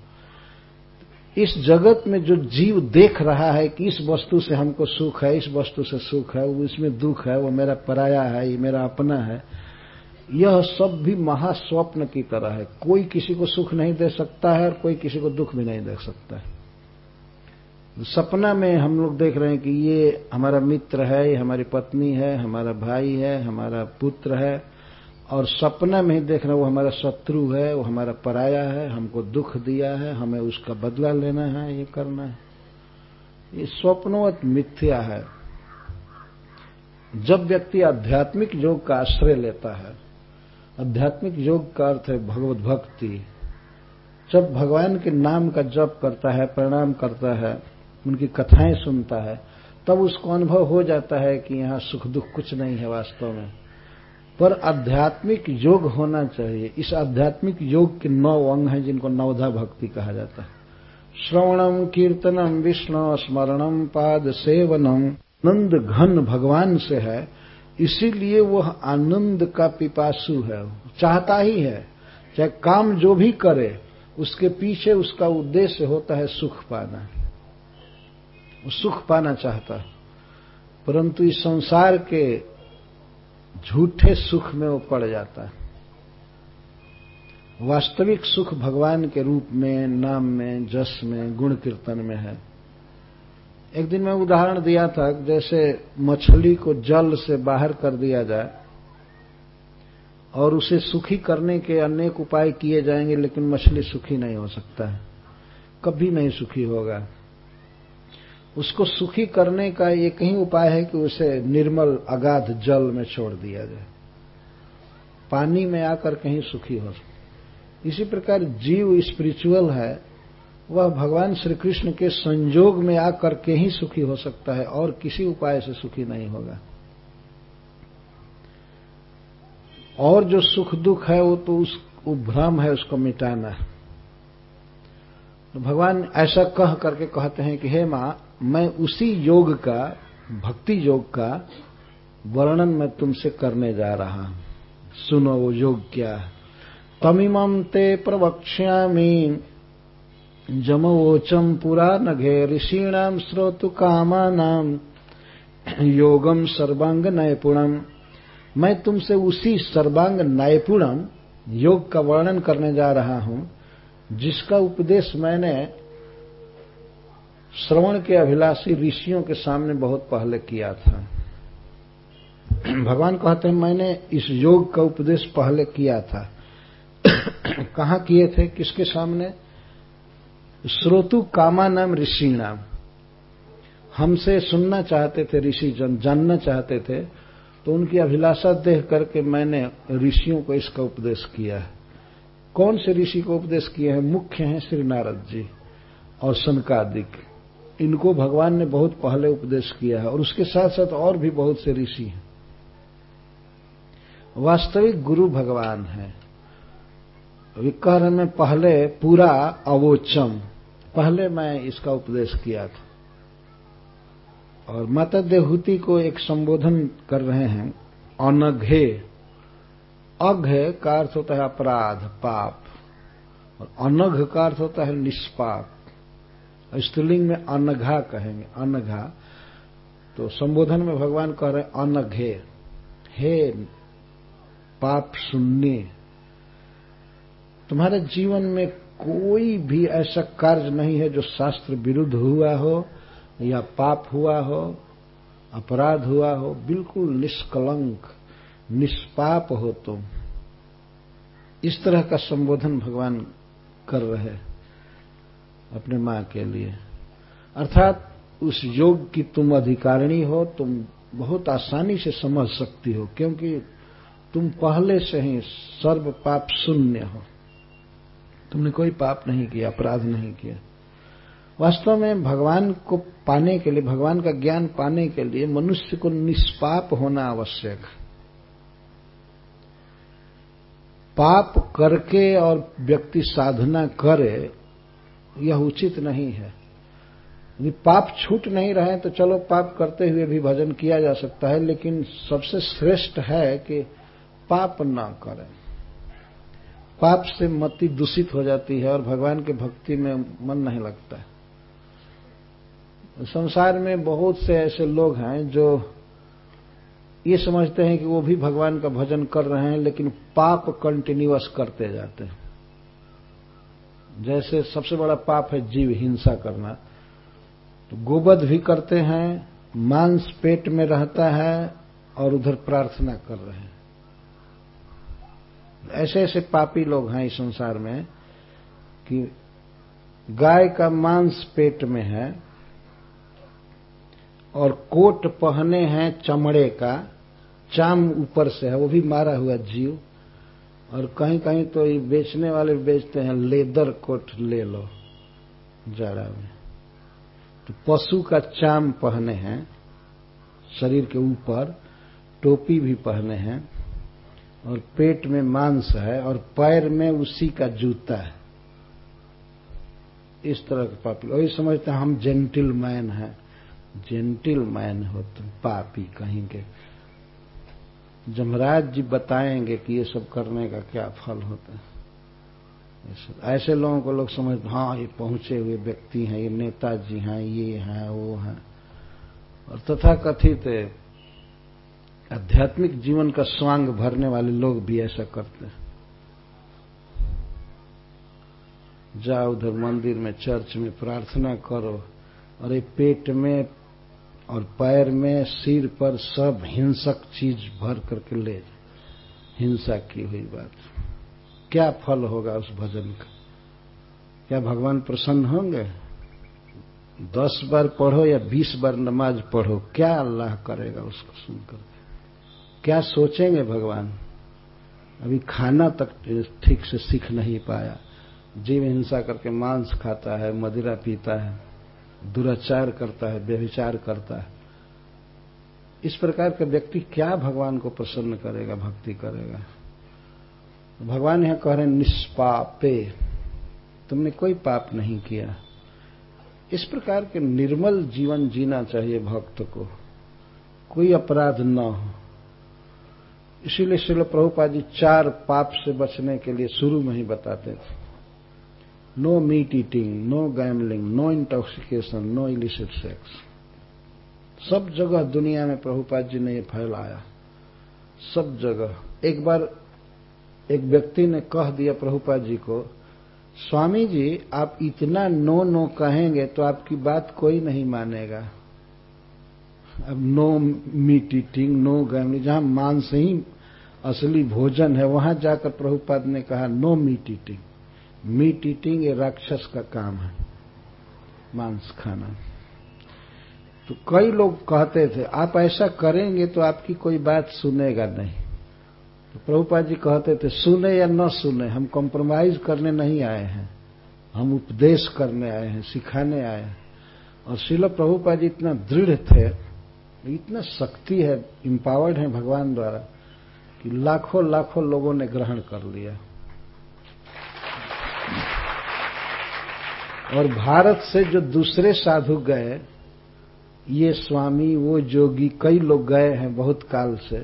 [SPEAKER 1] इस जगत में जो जीव देख रहा है कि इस वस्तु से हमको सुख है, इस वस्तु से सुख है, वो इसमें दुख है, वो मेरा पराया है, ये मेरा अपना है, यह सब भी महास्वप्न की तरह है। कोई किसी को सुख नहीं दे सकता है और कोई किसी को दुख भी नहीं दे सकता है। सपना में हम लोग देख रहे हैं कि ये हमारा मित्र है, ये हमारी पत्नी है, हमारा भाई है, हमारा पुत्र है। और सपना में ही देख रहे हैं, वो हमारा शत्रु है, वो हमारा पराया है, हमको दुख दिया है, हमें उसका बदला लेना है, ये करना है। ये स्वप्नवत मिथ्या है। जब व्यक्ति आध्यात्मिक योग का आश्रय लेता है, आध्यात्मिक योग का अर्थ है भगवत भक्ति। जब भगवान के नाम का जप करता है, प्रणाम करता है उनकी कथाएँ सुनता है, तब उसको अनुभव हो जाता है कि यहाँ सुख दुख कुछ नहीं है वास्तव में। पर आध्यात्मिक योग होना चाहिए। इस आध्यात्मिक योग के नौ अंग हैं जिनको नवधा भक्ति कहा जाता है। श्रवणम, कीर्तनम, विष्णु, स्मरणम, पाद सेवनम, नंद घन भगवान से है। इसीलिए वह आनंद का पिपासु है। चाहता ही है। चाहे काम जो भी करे, उसके पीछे उसका उद्देश्य होता है सुख पाना। वो सुख पाना चाहता है। परंतु इस संसार के झूठे सुख में वो पड़ जाता है। वास्तविक सुख भगवान के रूप में, नाम में, जस में, गुण कीर्तन में है। एक दिन मैं उदाहरण दिया था, जैसे मछली को जल से बाहर कर दिया जाए और उसे सुखी करने के अनेक उपाय किए जाएँगे, लेकिन मछली सुखी नहीं हो सकता है। कभी नहीं सुखी होगा। उसको सुखी करने का एक ही उपाय है कि उसे निर्मल अगाध जल में छोड़ दिया जाए। पानी में आकर कहीं सुखी हो इसी प्रकार जीव स्पिरिचुअल है, वह भगवान श्री कृष्ण के संयोग में आकर के ही सुखी हो सकता है और किसी उपाय से सुखी नहीं होगा। और जो सुख दुख है वो तो उस भ्रम है, उसको मिटाना। है तो भगवान ऐसा कह करके कहते हैं कि, हे माँ मैं उसी योग का, भक्ति योग का वर्णन मैं तुमसे करने जा रहा हूँ। सुनो वो योग क्या तमिमं ते प्रवक्ष्यामि जमवोचम पुरा नघे ऋषीणाम श्रोतु कामानाम योगम सर्वांग नैपुणम मैं तुमसे उसी सर्वांग नैपुणम योग का वर्णन करने जा रहा हूँ, जिसका उपदेश मैंने श्रवण के अभिलाषी ऋषियों के सामने बहुत पहले किया था। भगवान कहते हैं, मैंने इस योग का उपदेश पहले किया था। कहा किए थे? किसके सामने? श्रोतु कामा नाम ऋषि नाम हमसे सुनना चाहते थे ऋषि जन, जानना चाहते थे तो उनकी अभिलाषा देख करके मैंने ऋषियों को इसका उपदेश किया है। कौन से ऋषि को उपदेश किए हैं? मुख्य हैं श्री नारद जी और सनकादिक इनको भगवान ने बहुत पहले उपदेश किया है और उसके साथ साथ और भी बहुत से ऋषि हैं। वास्तविक गुरु भगवान है। रहे में पहले पूरा अवोचम, पहले मैं इसका उपदेश किया था। और माता देहूति को एक संबोधन कर रहे हैं, अनघे, अघ का अर्थ होता है अपराध, पाप, और अनघ का अर्थ होता है निष्पाप। स्त्रीलिंग में अनघा कहेंगे अनघा तो संबोधन में भगवान कह रहे हैं अनघे हे पाप शून्य। तुम्हारे जीवन में कोई भी ऐसा कार्य नहीं है जो शास्त्र विरुद्ध हुआ हो, या पाप हुआ हो, अपराध हुआ हो, बिल्कुल निष्कलंक, निष्पाप हो तुम। इस तरह का संबोधन भगवान कर रहे अपने माँ के लिए। अर्थात उस योग की तुम अधिकारिणी हो, तुम बहुत आसानी से समझ सकती हो, क्योंकि तुम पहले से ही सर्व पाप शून्य हो। तुमने कोई पाप नहीं किया, अपराध नहीं किया। वास्तव में भगवान को पाने के लिए, भगवान का ज्ञान पाने के लिए मनुष्य को निष्पाप होना आवश्यक है। पाप करके और व्यक्ति साधना करे यह उचित नहीं है। यदि पाप छूट नहीं रहे तो चलो पाप करते हुए भी भजन किया जा सकता है, लेकिन सबसे श्रेष्ठ है कि पाप न करें। पाप से मति दूषित हो जाती है और भगवान के भक्ति में मन नहीं लगता है। संसार में बहुत से ऐसे लोग हैं जो ये समझते हैं कि वो भी भगवान का भजन कर रहे हैं, लेकिन पाप कंटिन्यूअस करते जाते हैं। जैसे सबसे बड़ा पाप है जीव हिंसा करना। तो गोबध भी करते हैं, मांस पेट में रहता है और उधर प्रार्थना कर रहे हैं। ऐसे ऐसे पापी लोग हैं इस संसार में कि गाय का मांस पेट में है और कोट पहने हैं चमड़े का, चाम ऊपर से है, वो भी मारा हुआ जीव। और कहीं कहीं तो ये बेचने वाले बेचते हैं, लेदर कोट ले लो, जाड़ा में। तो पशु का चाम पहने हैं, शरीर के ऊपर, टोपी भी पहने हैं, और पेट में मांस है, और पैर में उसी का जूता है। इस तरह के पापी वही समझते हैं हम जेंटिल मैन है। जेंटिल मैन हो तुम पापी कहीं के। जमराज जी बताएँगे कि ये सब करने का क्या फल होता है। ऐसे लोगों को लोग समझ हाँ ये पहुँचे हुए व्यक्ति हैं, ये नेताजी हैं, ये हैं, वो हैं। और तथा कथित आध्यात्मिक जीवन का स्वांग भरने वाले लोग भी ऐसा करते हैं। जाओ उधर मंदिर में, चर्च में प्रार्थना करो ये पेट में और पैर में, सिर पर सब हिंसक चीज़ भर करके ले हिंसा की हुई बात। क्या फल होगा उस भजन का? क्या भगवान प्रसन्न होंगे? दस बार पढ़ो या बीस बार नमाज़ पढ़ो, क्या अल्लाह करेगा उसको सुनकर? क्या सोचेंगे भगवान? अभी खाना तक ठीक से सीख नहीं पाया। जीव हिंसा करके मांस खाता है, मदिरा पीता है। दुराचार करता है, व्यभिचार करता है। इस प्रकार का व्यक्ति क्या भगवान को प्रसन्न करेगा, भक्ति करेगा? भगवान यहाँ कह रहे हैं, निष्पापे। तुमने कोई पाप नहीं किया। इस प्रकार के निर्मल जीवन जीना चाहिए भक्त को। कोई अपराध न हो। इसीलिए शिल प्रभुपा जी चार पाप से बचने के लिए शुरू में ही बताते थे। No meat eating no gambling no intoxication no illicit sex सब जगह दुनिया में प्रभुपाद जी ने ये फैलाया। सब जगह। एक बार एक व्यक्ति ने कह दिया प्रभुपाद जी को, स्वामी जी, आप इतना नो नो कहेंगे तो आपकी बात कोई नहीं मानेगा। अब no meat eating no gambling जहाँ मांस ही असली भोजन है, वहाँ जाकर प्रभुपाद ने कहा, no meat eating meat eating ये राक्षस का काम है, मांस खाना। तो कई लोग कहते थे, आप ऐसा करेंगे तो आपकी कोई बात सुनेगा नहीं। तो प्रभुपाद जी कहते थे, सुने या न सुने, हम कॉम्प्रोमाइज करने नहीं आए हैं। हम उपदेश करने आए हैं, सिखाने आए हैं। और शिल प्रभुपाद जी इतना दृढ़ थे, इतना शक्ति है इम्पावर्ड है भगवान द्वारा, कि लाखों लाखों लोगों ने ग्रहण कर लिया। और भारत से जो दूसरे साधु गए, ये स्वामी, वो जोगी, कई लोग गए हैं बहुत काल से।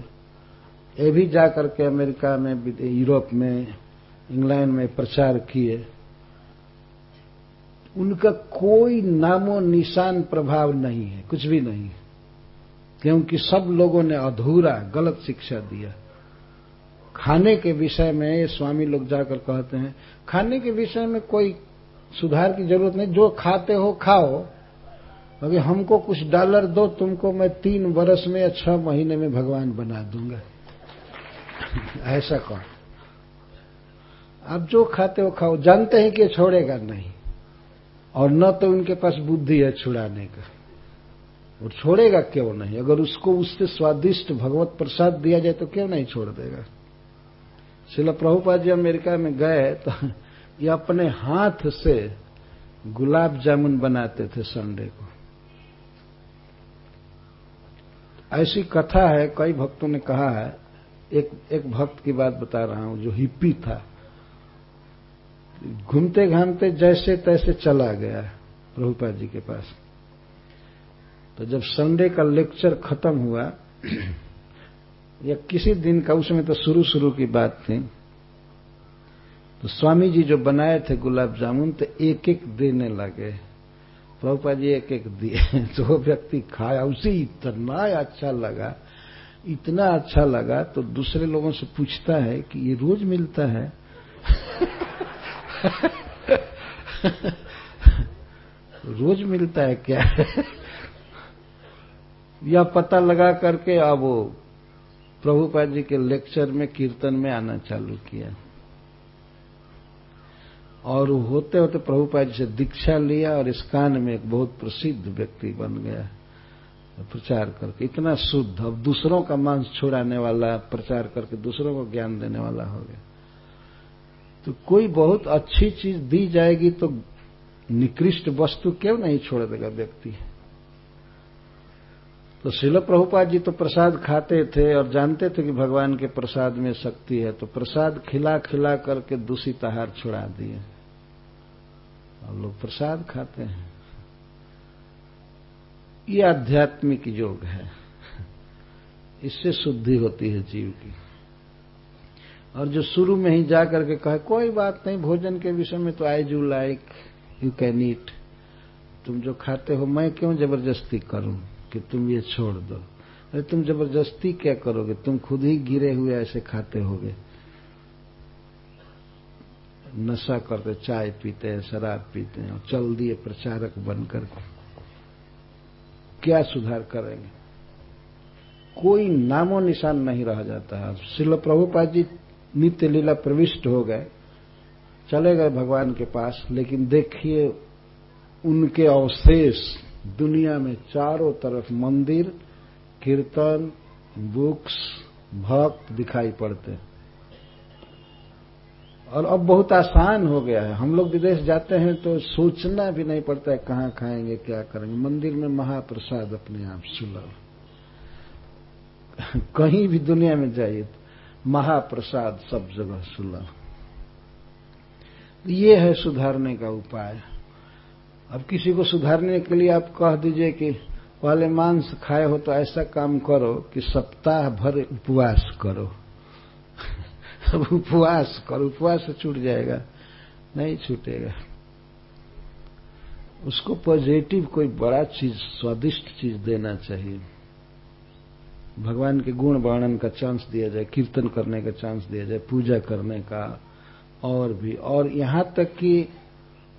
[SPEAKER 1] ये भी जाकर के अमेरिका में यूरोप में, इंग्लैंड में प्रचार किए। उनका कोई नामो निशान प्रभाव नहीं है, कुछ भी नहीं क्योंकि सब लोगों ने अधूरा, गलत शिक्षा दिया। खाने के विषय में ये स्वामी लोग जाकर कहते हैं, खाने के विषय में कोई सुधार की ज़रूरत नहीं। जो खाते हो, खाओ। अभी हमको कुछ डॉलर दो, तुमको मैं तीन वर्ष में या छह महीने में भगवान बना दूँगा। ऐसा कौन? आप जो खाते हो, खाओ। जानते हैं कि छोड़ेगा नहीं। और न तो उनके पास बुद्धि है छुड़ाने का। और छोड़ेगा क्यों नहीं? अगर उसको उससे स्वादिष्ट भगवत प्रसाद दिया जाए तो क्यों नहीं छोड़ देगा? शिला प्रभुपा जी अमेरिका में गए तो ये अपने हाथ से गुलाब जामुन बनाते थे संडे को। ऐसी कथा है, कई भक्तों ने कहा है, एक एक भक्त की बात बता रहा हूँ जो हिप्पी था। घूमते घामते जैसे तैसे चला गया प्रभुपाद जी के पास। तो जब संडे का लेक्चर खत्म हुआ, या किसी दिन का उसमें तो शुरू शुरू की बात थी तो स्वामी जी जो बनाए थे गुलाब जामुन तो एक एक देने लगे। प्रभुपा जी एक एक दिए। वो व्यक्ति खाया, उसे इतना अच्छा लगा, इतना अच्छा लगा तो दूसरे लोगों से पूछता है कि ये रोज मिलता है? रोज मिलता है क्या? यह पता लगा करके अब वो प्रभुपाद जी के लेक्चर में, कीर्तन में आना चालू किया। और होते होते प्रभुपाद जी से दीक्षा लिया और इस कान में एक बहुत प्रसिद्ध व्यक्ति बन गया। प्रचार करके इतना शुद्ध, अब दूसरों का मांस छुड़ाने वाला, प्रचार करके दूसरों को ज्ञान देने वाला हो गया। तो कोई बहुत अच्छी चीज़ दी जाएगी तो निकृष्ट वस्तु क्यों नहीं छोड़ देगा व्यक्ति? तो शिल प्रभुपाद जी तो प्रसाद खाते थे और जानते थे कि भगवान के प्रसाद में शक्ति है तो प्रसाद खिला खिला करके दूषित आहार छुड़ा दिए। और लोग प्रसाद खाते हैं। ये आध्यात्मिक योग है। इससे शुद्धि होती है जीव की। और जो शुरू में ही जा करके कहे, कोई बात नहीं, भोजन के विषय में तो I you like you can eat तुम जो खाते हो, मैं क्यों ज़बरदस्ती करूँ? कि तुम ये छोड़ दो। अरे तुम ज़बरदस्ती क्या करोगे? तुम खुद ही गिरे हुए ऐसे खाते होगे। नशा करते, चाय पीते हैं शराब पीते हैं, और चल दिए प्रचारक बनकर। क्या सुधार करेंगे? कोई नामो निशान नहीं रह जाता। है शिल प्रभुपाद जी नित्य लीला प्रविष्ट हो गए। चले गए भगवान के पास, लेकिन देखिए उनके अवशेष दुनिया में चारों तरफ़ मंदिर, कीर्तन, बुक्स, भक्त दिखाई पड़ते और अब बहुत आसान हो गया है। हम लोग विदेश जाते हैं तो सोचना भी नहीं पड़ता है कहाँ खाएँगे, क्या करेंगे। मंदिर में महाप्रसाद अपने आप सुलभ। कहीं भी दुनिया में जाइए तो महाप्रसाद सब जगह सुलभ। ये है सुधारने का उपाय। अब किसी को सुधारने के लिए आप कह दीजिए कि पहले मांस खाए हो तो ऐसा काम करो कि सप्ताह भर उपवास करो। अब उपवास करो, उपवास छूट जाएगा, नहीं छूटेगा। उसको पॉजिटिव कोई बड़ा चीज़, स्वादिष्ट चीज़ देना चाहिए। भगवान के गुण वर्णन का चांस दिया जाए, कीर्तन करने का चांस दिया जाए, पूजा करने का, और भी। और यहाँ तक कि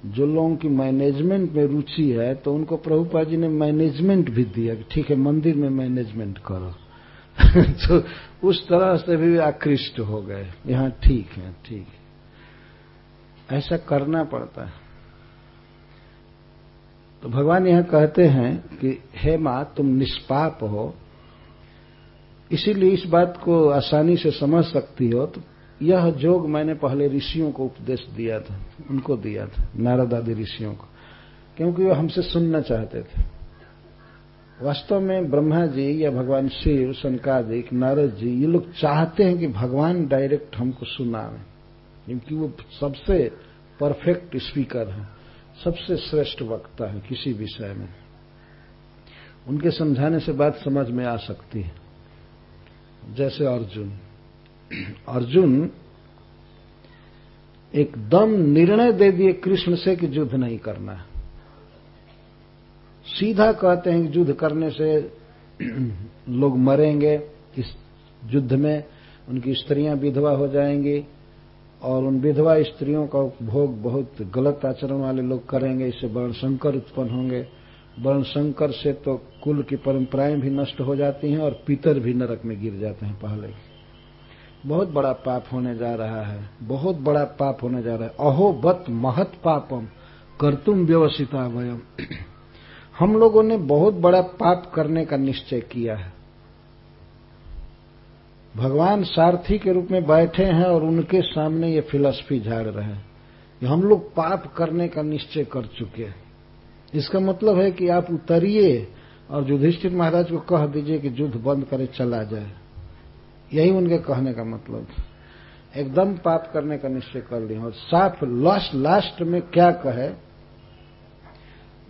[SPEAKER 1] जो लोगों की मैनेजमेंट में रुचि है तो उनको प्रभुपा जी ने मैनेजमेंट भी दिया ठीक है, मंदिर में मैनेजमेंट करो। तो उस तरह से भी आकृष्ट हो गए। यहाँ ठीक है ठीक है। ऐसा करना पड़ता है। तो भगवान यहाँ कहते हैं कि, हे माँ, तुम निष्पाप हो। इसीलिए इस बात को आसानी से समझ सकती हो तो यह जोग मैंने पहले ऋषियों को उपदेश दिया था, उनको दिया था नारद आदि ऋषियों को, क्योंकि वे हमसे सुनना चाहते थे। वास्तव में ब्रह्मा जी या भगवान शिव शंकादिक नारद जी, ये लोग चाहते हैं कि भगवान डायरेक्ट हमको सुनावे, क्योंकि वो सबसे परफेक्ट स्पीकर है, सबसे श्रेष्ठ वक्ता है किसी विषय में। उनके समझाने से बात समझ में आ सकती है, जैसे अर्जुन। अर्जुन एकदम निर्णय दे दिए कृष्ण से कि युद्ध नहीं करना सीधा कहते हैं कि युद्ध करने से लोग मरेंगे, इस युद्ध में उनकी स्त्रियाँ विधवा हो जाएँगी और उन विधवा स्त्रियों का उपभोग बहुत गलत आचरण वाले लोग करेंगे, इससे वर्ण संकर उत्पन्न होंगे। वर्ण संकर से तो कुल की परंपराएँ भी नष्ट हो जाती हैं और पितर भी नरक में गिर जाते हैं पहले। बहुत बड़ा पाप होने जा रहा है, बहुत बड़ा पाप होने जा रहा है। अहो बत महत पापम, कर्तुम व्यवसिता वयम। हम लोगों ने बहुत बड़ा पाप करने का निश्चय किया है। भगवान सारथी के रूप में बैठे हैं और उनके सामने ये फिलॉसफी झाड़ रहे हैं। हम लोग पाप करने का निश्चय कर चुके हैं। इसका मतलब है कि आप उतरिए और युधिष्ठिर महाराज को कह दीजिए कि युद्ध बंद करे, चला जाए। यही उनके कहने का मतलब एकदम पाप करने का निश्चय कर लिया। और साफ़ लास्ट लास्ट में क्या कहे?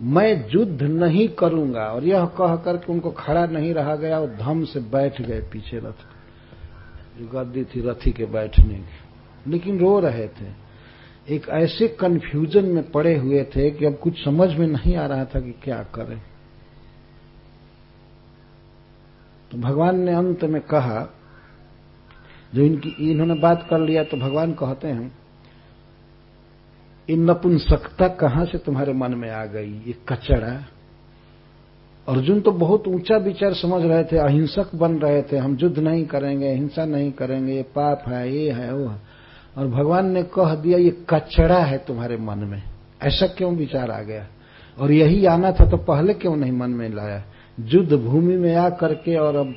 [SPEAKER 1] मैं युद्ध नहीं करूँगा। और यह कह करके उनको खड़ा नहीं रहा गया और धम से बैठ गए पीछे रथ जो गद्दी थी रथी के बैठने की। लेकिन रो रहे थे। एक ऐसे कंफ्यूजन में पड़े हुए थे कि अब कुछ समझ में नहीं आ रहा था कि क्या करें। तो भगवान ने अंत में कहा जो इनकी, इन्होंने बात कर लिया तो भगवान कहते हैं, इन नपुंसकता कहाँ से तुम्हारे मन में आ गई? ये कचड़ा अर्जुन तो बहुत ऊँचा विचार समझ रहे थे, अहिंसक बन रहे थे, हम युद्ध नहीं करेंगे, हिंसा नहीं करेंगे, ये पाप है, ये है, वो है। और भगवान ने कह दिया, ये कचड़ा है तुम्हारे मन में। ऐसा क्यों विचार आ गया? और यही आना था तो पहले क्यों नहीं मन में लाया? युद्ध भूमि में आ करके और अब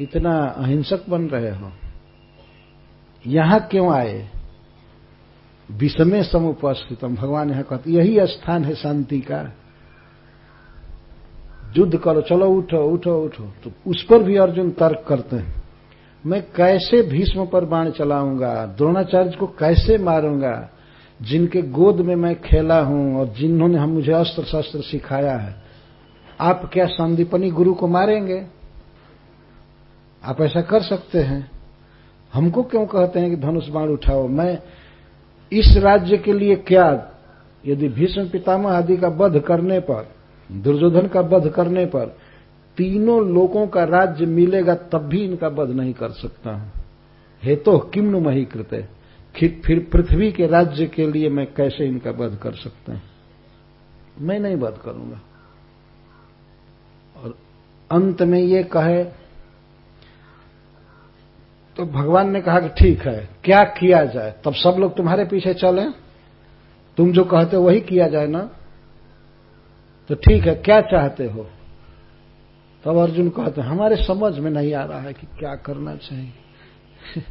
[SPEAKER 1] इतना अहिंसक बन रहे हो। यहाँ क्यों आए? विषमे समुपस्थितम भगवान यहाँ कहते, यही स्थान है शांति का। युद्ध करो, चलो उठो उठो उठो। तो उस पर भी अर्जुन तर्क करते हैं। मैं कैसे भीष्म पर बाण चलाऊँगा? द्रोणाचार्य को कैसे मारूँगा? जिनके गोद में मैं खेला हूँ और जिन्होंने हम मुझे अस्त्र शस्त्र सिखाया है, आप क्या संदीपनी गुरु को मारेंगे? आप ऐसा कर सकते हैं। हमको क्यों कहते हैं कि धनुष बाण उठाओ? मैं इस राज्य के लिए क्या, यदि भीष्म पितामह आदि का वध करने पर, दुर्योधन का वध करने पर तीनों लोगों का राज्य मिलेगा, तब भी इनका वध नहीं कर सकता। हूँ हेतु किम्न मही कृत फिर पृथ्वी के राज्य के लिए मैं कैसे इनका वध कर सकता हूँ? मैं नहीं वध करूँगा। और अंत में ये कहे तो भगवान ने कहा कि ठीक है, क्या किया जाए? तब सब लोग तुम्हारे पीछे चले। तुम जो कहते हो वही किया जाए ना? तो ठीक है, क्या चाहते हो? तब अर्जुन कहते हमारे समझ में नहीं आ रहा है कि क्या करना चाहिए।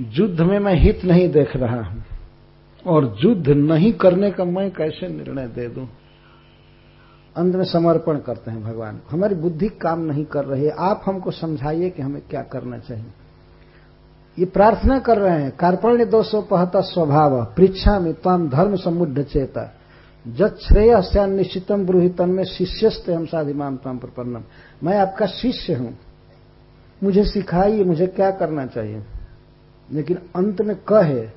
[SPEAKER 1] युद्ध में मैं हित नहीं देख रहा हूँ, और युद्ध नहीं करने का मैं कैसे निर्णय दे दूँ? अंत में समर्पण करते हैं भगवान। हमारी बुद्धि काम नहीं कर रही है। आप हमको समझाइए कि हमें क्या करना चाहिए। ये प्रार्थना कर रहे हैं, कार्पण्य दोषो पहता स्वभाव पृछा में तम धर्म समुद्ध चेता। जत श्रेय निश्चितम ब्रूहितम में शिष्य शिष्यस्त हम साधिमाम तम प्रपन्नम। मैं आपका शिष्य हूँ। मुझे सिखाइए, मुझे क्या करना चाहिए। लेकिन अंत में कहे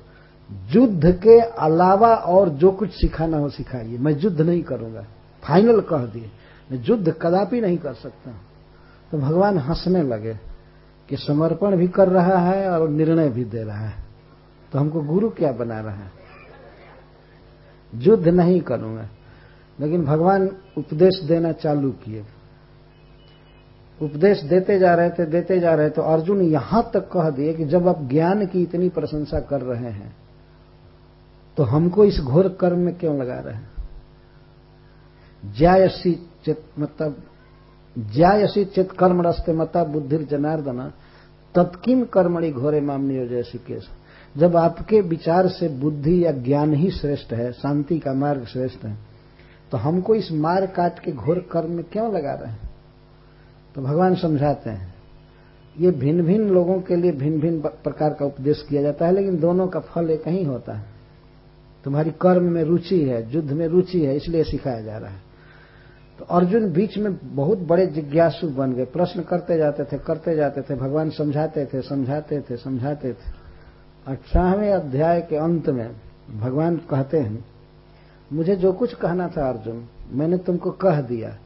[SPEAKER 1] युद्ध के अलावा और जो कुछ सिखाना हो सिखाइए। मैं युद्ध नहीं करूँगा। फाइनल कह दिए। मैं युद्ध कदापि नहीं कर सकता। तो भगवान हंसने लगे कि समर्पण भी कर रहा है और निर्णय भी दे रहा है। तो हमको गुरु क्या बना रहा है? युद्ध नहीं करूँगा। लेकिन भगवान उपदेश देना चालू किए। उपदेश देते जा रहे थे, देते जा रहे थे अर्जुन यहाँ तक कह दिए कि जब आप ज्ञान की इतनी प्रशंसा कर रहे हैं तो हमको इस घोर कर्म में क्यों लगा रहे हैं? ज्यायसी चित मतलब ज्यायसी चित कर्म रस्ते मता बुद्धि जनार्दन तत्किन कर्मणि घोरे माम नियोजय केस। जब आपके विचार से बुद्धि या ज्ञान ही श्रेष्ठ है, शांति का मार्ग श्रेष्ठ है तो हमको इस मार काट के घोर कर्म में क्यों लगा रहे हैं? तो भगवान समझाते हैं। ये भिन्न भिन्न लोगों के लिए भिन्न भिन्न प्रकार का उपदेश किया जाता है, लेकिन दोनों का फल एक ही होता है। तुम्हारी कर्म में रुचि है, युद्ध में रुचि है, इसलिए सिखाया जा रहा है। तो अर्जुन बीच में बहुत बड़े जिज्ञासु बन गए। प्रश्न करते जाते थे, करते जाते थे, भगवान समझाते थे समझाते थे समझाते थे। अठारहवें अध्याय के अंत में भगवान कहते हैं, मुझे जो कुछ कहना था अर्जुन, मैंने तुमको कह दिया।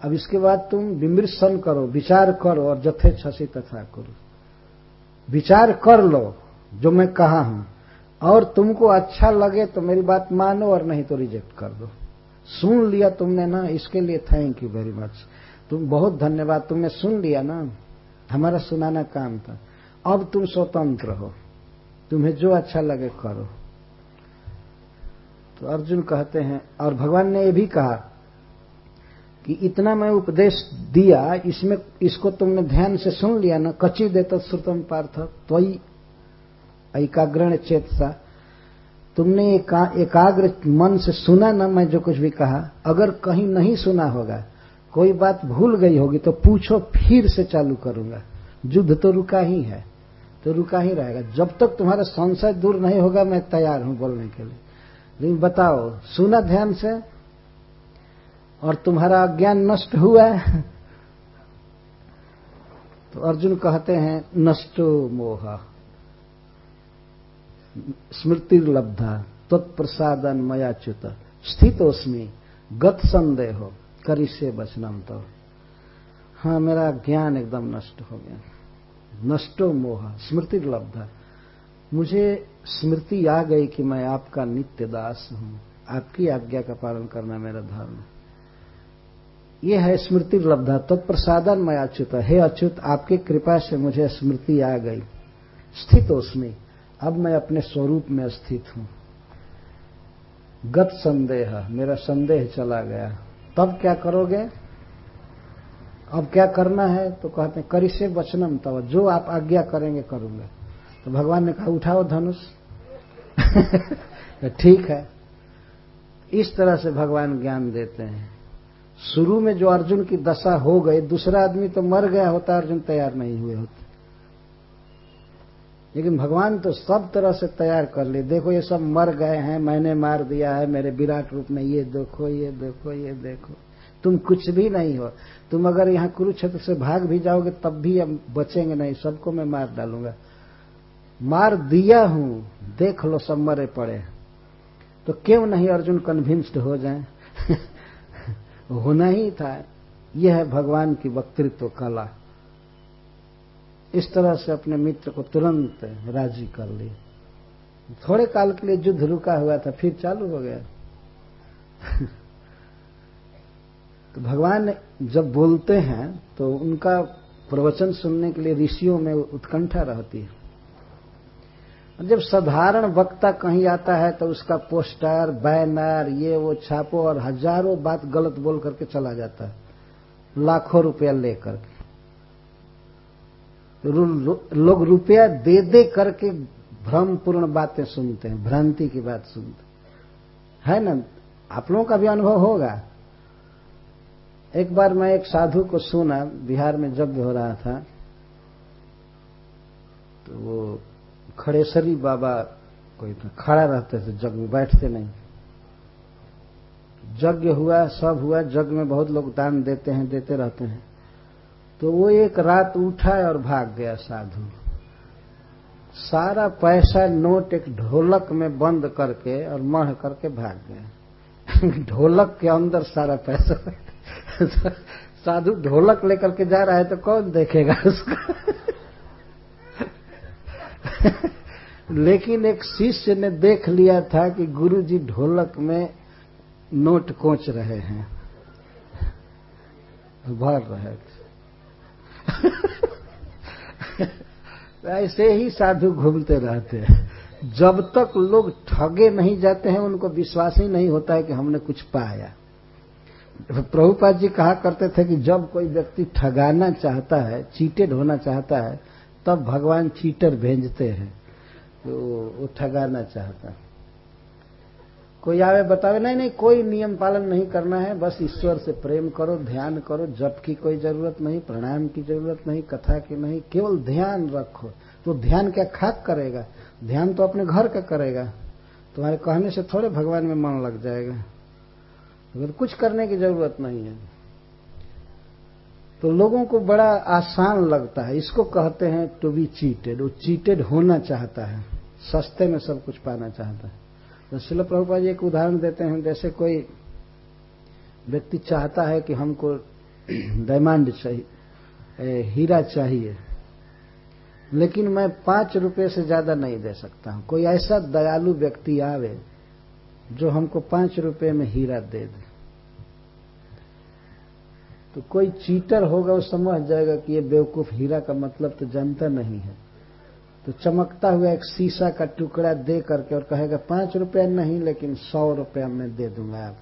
[SPEAKER 1] अब इसके बाद तुम विमर्शन करो, विचार करो और जथे छसी तथा करो। विचार कर लो जो मैं कहा हूँ। और तुमको अच्छा लगे तो मेरी बात मानो और नहीं तो रिजेक्ट कर दो। सुन लिया तुमने ना, इसके लिए थैंक यू वेरी मच तुम बहुत धन्यवाद, तुमने सुन लिया ना। हमारा सुनाना काम था। अब तुम स्वतंत्र हो। तुम्हें जो अच्छा लगे करो। तो अर्जुन कहते हैं, और भगवान ने यह भी कहा कि इतना मैं उपदेश दिया, इसमें, इसको तुमने ध्यान से सुन लिया ना कची देता श्रुतम पार्थ त्वई एकाग्रण चेतसा। तुमने एका, एकाग्र मन से सुना ना मैं जो कुछ भी कहा? अगर कहीं नहीं सुना होगा कोई बात भूल गई होगी तो पूछो फिर से चालू करूँगा। युद्ध तो रुका ही है तो रुका ही रहेगा। जब तक तुम्हारा संशय दूर नहीं होगा मैं तैयार हूँ बोलने के लिए। लेकिन बताओ सुना ध्यान से? और तुम्हारा अज्ञान नष्ट हुआ तो अर्जुन कहते हैं नष्टो मोह। स्मृति लब्धा तत्प्रसादन मयाच्युत स्थितोस्मी गत संदेह करी से बचनम तो हाँ मेरा ज्ञान एकदम नष्ट हो गया। नष्टो मोह स्मृति लब्धा मुझे स्मृति आ गई कि मैं आपका नित्य दास हूँ। आपकी आज्ञा का पालन करना मेरा धर्म ये है स्मृति लब्धा तत्प्रसादन मैं अच्युत हे अच्युत, आपकी कृपा से मुझे स्मृति आ गई। स्थित उसमें अब मैं अपने स्वरूप में स्थित हूँ। गत संदेह, मेरा संदेह चला गया। तब क्या करोगे? अब क्या करना है? तो कहते हैं, करी से वचनम तब जो आप आज्ञा करेंगे, करूँगा। तो भगवान ने कहा, उठाओ धनुष। ठीक है। इस तरह से भगवान ज्ञान देते हैं। शुरू में जो अर्जुन की दशा हो गई, दूसरा आदमी तो मर गया होता, अर्जुन तैयार नहीं हुए होते। लेकिन भगवान तो सब तरह से तैयार कर लिए देखो, ये सब मर गए हैं, मैंने मार दिया है, मेरे विराट रूप में ये देखो ये देखो ये देखो। तुम कुछ भी नहीं हो। तुम अगर यहाँ कुरुक्षेत्र से भाग भी जाओगे, तब भी अब बचेंगे नहीं, सबको मैं मार डालूँगा। मार दिया हूँ, देख लो, सब मरे पड़े तो क्यों नहीं अर्जुन कन्विंस्ड हो जाए? होना ही था। यह है भगवान की वक्तृत्व कला। इस तरह से अपने मित्र को तुरंत राज़ी कर ली थोड़े काल के लिए युद्ध रुका हुआ था, फिर चालू हो गया। तो भगवान जब बोलते हैं तो उनका प्रवचन सुनने के लिए ऋषियों में उत्कंठा रहती है। जब साधारण वक्ता कहीं आता है तो उसका पोस्टर, बैनर, ये वो छापो और हज़ारों बात गलत बोल करके चला जाता है। लाखों रुपया लेकर के। लोग रुपया दे दे करके भ्रमपूर्ण बातें सुनते हैं, भ्रांति की बात सुनते हैं। है ना? आप लोगों का भी अनुभव होगा। एक बार मैं एक साधु को सुना, बिहार में यज्ञ हो रहा था तो वो खड़ेसरी बाबा कोई था, खड़ा रहते थे, जग में बैठते नहीं। यज्ञ हुआ, सब हुआ, जग में बहुत लोग दान देते हैं, देते रहते हैं। तो वो एक रात उठा और भाग गया साधु। सारा पैसा नोट एक ढोलक में बंद करके और मढ़ करके भाग गया। ढोलक के अंदर सारा पैसा। साधु ढोलक लेकर के जा रहा है तो कौन देखेगा उसको? लेकिन एक शिष्य ने देख लिया था कि गुरु जी ढोलक में नोट कोच रहे हैं। भर रहे थे। ऐसे ही साधु घूमते रहते हैं। जब तक लोग ठगे नहीं जाते हैं, उनको विश्वास ही नहीं होता है कि हमने कुछ पाया। प्रभुपाद जी कहा करते थे कि जब कोई व्यक्ति ठगाना चाहता है चीटेड होना चाहता है, तब भगवान चीटर भेजते हैं। तो वो ठगाना चाहता है। कोई आवे बतावे, नहीं नहीं, कोई नियम पालन नहीं करना है, बस ईश्वर से प्रेम करो, ध्यान करो, जप की कोई ज़रूरत नहीं प्रणाम की ज़रूरत नहीं, कथा की नहीं, केवल ध्यान रखो तो ध्यान क्या खाक करेगा? ध्यान तो अपने घर का करेगा। तुम्हारे कहने से थोड़े भगवान में मन लग जाएगा। अगर कुछ करने की ज़रूरत नहीं है तो लोगों को बड़ा आसान लगता है। इसको कहते हैं टू बी चीटेड वो चीटेड होना चाहता है, सस्ते में सब कुछ पाना चाहता है। तो शिल प्रभुपा जी एक उदाहरण देते हैं। जैसे कोई व्यक्ति चाहता है कि हमको डायमंड चाहिए हीरा चाहिए, लेकिन मैं पाँच रुपए से ज़्यादा नहीं दे सकता हूँ। कोई ऐसा दयालु व्यक्ति आवे जो हमको पाँच रुपए में हीरा दे दे। तो कोई चीटर होगा, वो समझ जाएगा कि ये बेवकूफ़ हीरा का मतलब तो जानता नहीं है। तो चमकता हुआ एक शीशा का टुकड़ा दे करके और कहेगा, पाँच रुपया नहीं, लेकिन सौ रुपया मैं दे दूँगा आप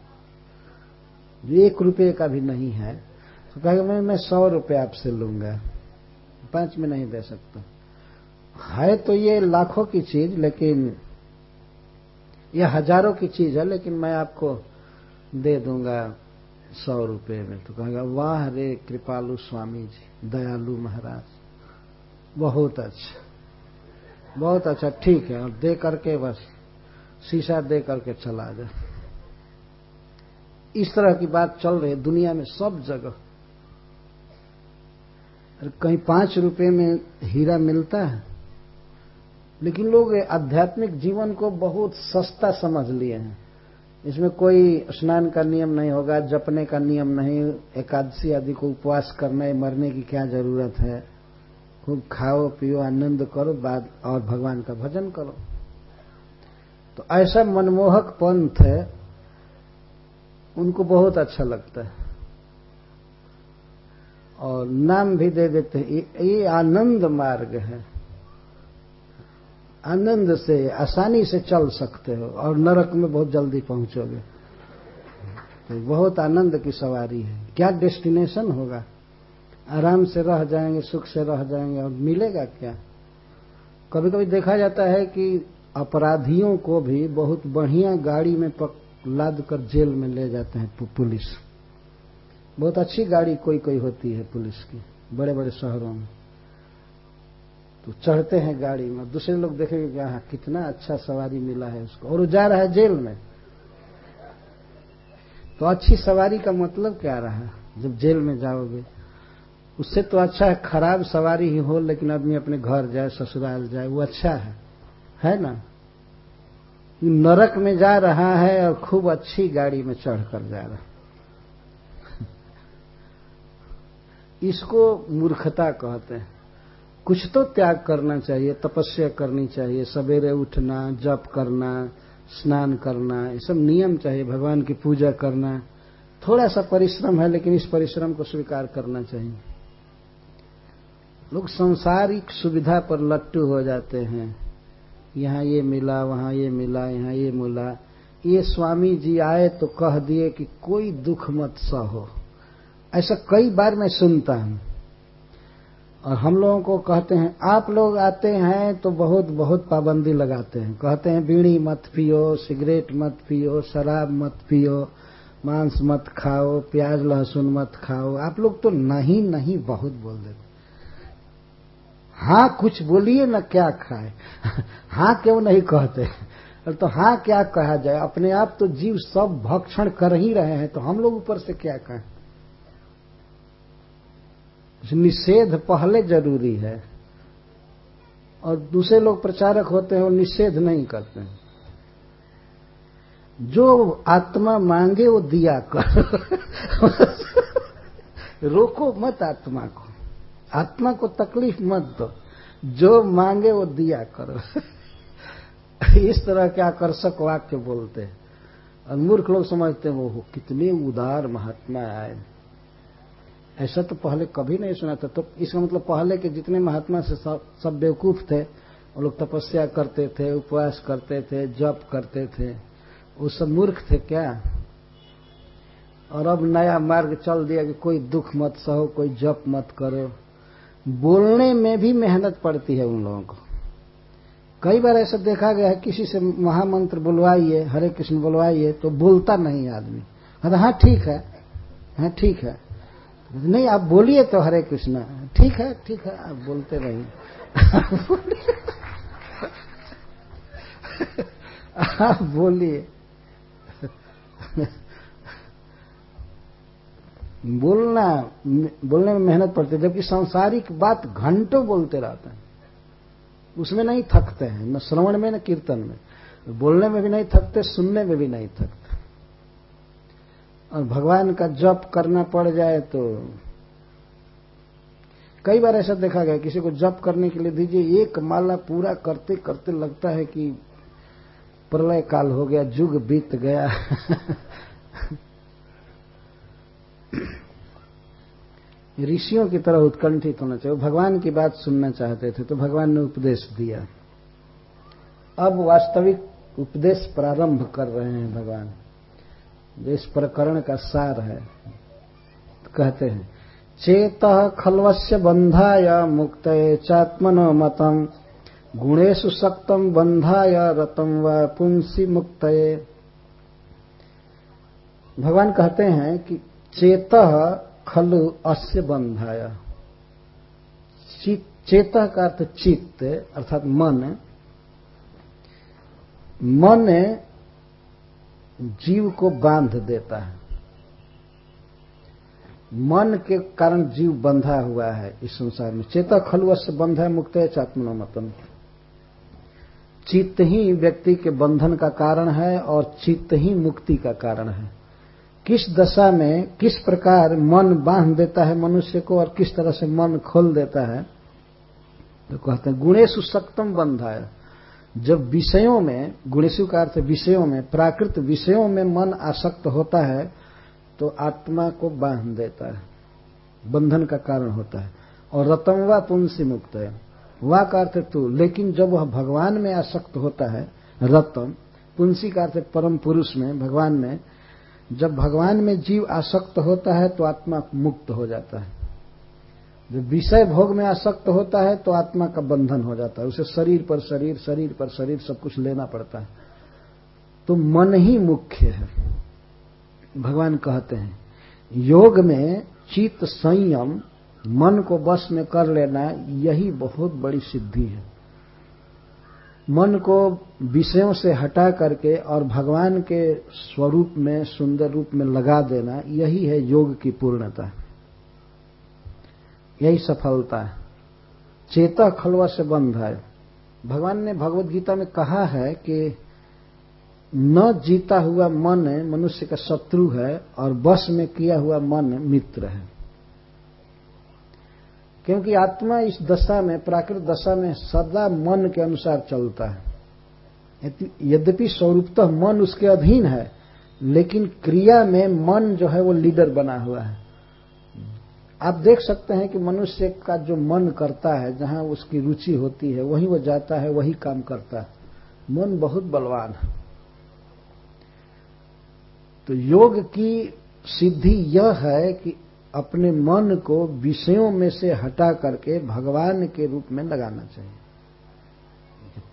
[SPEAKER 1] एक रुपये का भी नहीं है तो कहेगा, मैं मैं सौ रुपया आपसे लूँगा। पाँच में नहीं दे सकता। है तो ये लाखों की चीज़, लेकिन ये हज़ारों की चीज़ है, लेकिन मैं आपको दे दूँगा सौ रुपये में। तो कहेगा, वाह रे कृपालु स्वामी जी, दयालु महाराज, बहुत अच्छा। बहुत अच्छा ठीक है और दे करके बस, शीशा दे करके चला जा। इस तरह की बात चल रही है, दुनिया में सब जगह। कहीं पाँच रुपए में हीरा मिलता है, लेकिन लोग आध्यात्मिक जीवन को बहुत सस्ता समझ लिए हैं। इसमें कोई स्नान का नियम नहीं होगा, जपने का नियम नहीं, एकादशी आदि को उपवास करना, मरने की क्या ज़रूरत है? खूब खाओ, पियो, आनंद करो, बाद और भगवान का भजन करो। तो ऐसा मनमोहक पंथ है, उनको बहुत अच्छा लगता है। और नाम भी दे देते हैं, ये आनंद मार्ग है। आनंद से, आसानी से चल सकते हो, और नरक में बहुत जल्दी पहुंचोगे। तो बहुत आनंद की सवारी है। क्या डेस्टिनेशन होगा? आराम से रह जाएँगे, सुख से रह जाएँगे, और मिलेगा क्या? कभी कभी देखा जाता है कि अपराधियों को भी बहुत बढ़िया गाड़ी में लाद कर जेल में ले जाते हैं पुलिस। बहुत अच्छी गाड़ी कोई कोई होती है पुलिस की बड़े बड़े शहरों में। तो चढ़ते हैं गाड़ी में, दूसरे लोग देखेंगे कि हाँ कितना अच्छा सवारी मिला है उसको। और वो जा रहा है जेल में। तो अच्छी सवारी का मतलब क्या रहा? जब जेल में जाओगे उससे तो अच्छा है, खराब सवारी ही हो, लेकिन आदमी अपने घर जाए, ससुराल जाए, वो अच्छा है। है ना? नरक में जा रहा है और खूब अच्छी गाड़ी में चढ़कर जा रहा इसको मूर्खता कहते हैं। कुछ तो त्याग करना चाहिए, तपस्या करनी चाहिए, सवेरे उठना, जप करना, स्नान करना, ये सब नियम चाहिए, भगवान की पूजा करना। थोड़ा सा परिश्रम है, लेकिन इस परिश्रम को स्वीकार करना चाहिए। लोग संसारिक सुविधा पर लट्टू हो जाते हैं। यहाँ ये मिला, वहाँ ये मिला, यहाँ ये मिला। ये स्वामी जी आए तो कह दिए कि कोई दुख मत सहो। ऐसा कई बार मैं सुनता हूँ। और हम लोगों को कहते हैं, आप लोग आते हैं तो बहुत बहुत पाबंदी लगाते हैं। कहते हैं, बीड़ी मत पियो, सिगरेट मत पियो, शराब मत पियो, मांस मत खाओ, प्याज लहसुन मत खाओ। आप लोग तो नहीं नहीं बहुत बोल देते। हाँ कुछ बोलिए ना क्या खाए। हाँ क्यों नहीं कहते? तो हाँ क्या कहा जाए? अपने आप तो जीव सब भक्षण कर ही रहे हैं तो हम लोग ऊपर से क्या कहें? निषेध पहले ज़रूरी है। और दूसरे लोग प्रचारक होते हैं, वो निषेध नहीं करते हैं। जो आत्मा मांगे, वो दिया कर। रोको मत आत्मा को। आत्मा को तकलीफ़ मत दो। जो मांगे वो दिया करो। इस तरह के आकर्षक वाक्य बोलते हैं। और मूर्ख लोग समझते हैं वो कितने उदार महात्मा आए। ऐसा तो पहले कभी नहीं सुना था। तो इसका मतलब पहले के जितने महात्मा से सब बेवकूफ़ थे, वो लोग तपस्या करते थे, उपवास करते थे, जप करते थे। वो सब मूर्ख थे क्या? और अब नया मार्ग चल दिया कि कोई दुख मत सहो, कोई जप मत करो। बोलने में भी मेहनत पड़ती है उन लोगों को। कई बार ऐसा देखा गया है, किसी से महामंत्र बुलवाइए, हरे कृष्ण बुलवाइए तो बोलता नहीं आदमी। हाँ ठीक है हाँ ठीक है। नहीं, आप बोलिए तो हरे कृष्ण। ठीक है ठीक है, आप बोलते रहिए। आप बोलिए। बोलना, बोलने में मेहनत पड़ती है, जबकि सांसारिक बात घंटों बोलते रहते हैं। उसमें नहीं थकते हैं, न श्रवण में, न कीर्तन में। बोलने में भी नहीं थकते, सुनने में भी नहीं थकते। और भगवान का जप करना पड़ जाए तो कई बार ऐसा देखा गया, किसी को जप करने के लिए दीजिए, एक माला पूरा करते करते लगता है कि प्रलय काल हो गया, जुग बीत गया। ऋषियों की तरह उत्कंठित होना चाहिए। भगवान की बात सुनना चाहते थे तो भगवान ने उपदेश दिया। अब वास्तविक उपदेश प्रारंभ कर रहे हैं भगवान। जो इस प्रकरण का सार है, कहते हैं, चेत खलवस्य बंधाय मुक्त चात्मनो मतम गुणेशु सक्तम बंधाय रतम व पुंसी मुक्त भगवान कहते हैं कि चेत खलु अस्य बंधाय चेत का अर्थ चित्त, अर्थात मन। मन जीव को बाँध देता है। मन के कारण जीव बंधा हुआ है इस संसार में। चेता खलुअस बंध है मुक्त है चात्मनोमतन चित्त ही व्यक्ति के बंधन का कारण है और चित्त ही मुक्ति का कारण है। किस दशा में किस प्रकार मन बाँध देता है मनुष्य को और किस तरह से मन खोल देता है? तो कहते हैं, गुणेशु सक्तम बंधा है जब विषयों में, गुणेशु का अर्थ विषयों में, प्राकृत विषयों में मन आसक्त होता है तो आत्मा को बाँध देता है। बंधन का कारण होता है। और रतमवा पुंसी मुक्त है। वा का अर्थ तू। लेकिन जब वह भगवान में आसक्त होता है रतम पुंसी का अर्थ परम पुरुष में, भगवान में जब भगवान में जीव आसक्त होता है तो आत्मा मुक्त हो जाता है। जब विषय भोग में आसक्त होता है तो आत्मा का बंधन हो जाता है। उसे शरीर पर शरीर शरीर पर शरीर सब कुछ लेना पड़ता है। तो मन ही मुख्य है, भगवान कहते हैं। योग में चित्त संयम, मन को बस में कर लेना, यही बहुत बड़ी सिद्धि है। मन को विषयों से हटा करके और भगवान के स्वरूप में, सुंदर रूप में लगा देना, यही है योग की पूर्णता। यही सफलता है। चेता खलवा से बंध है। भगवान ने भगवत गीता में कहा है कि न जीता हुआ मन मनुष्य का शत्रु है और बस में किया हुआ मन मित्र है। क्योंकि आत्मा इस दशा में, प्राकृत दशा में सदा मन के अनुसार चलता है। यद्यपि स्वरूपतः मन उसके अधीन है, लेकिन क्रिया में मन जो है वो लीडर बना हुआ है। आप देख सकते हैं कि मनुष्य का जो मन करता है, जहाँ उसकी रुचि होती है, वहीं वो जाता है, वही काम करता है। मन बहुत बलवान है। तो योग की सिद्धि यह है कि अपने मन को विषयों में से हटा करके भगवान के रूप में लगाना चाहिए।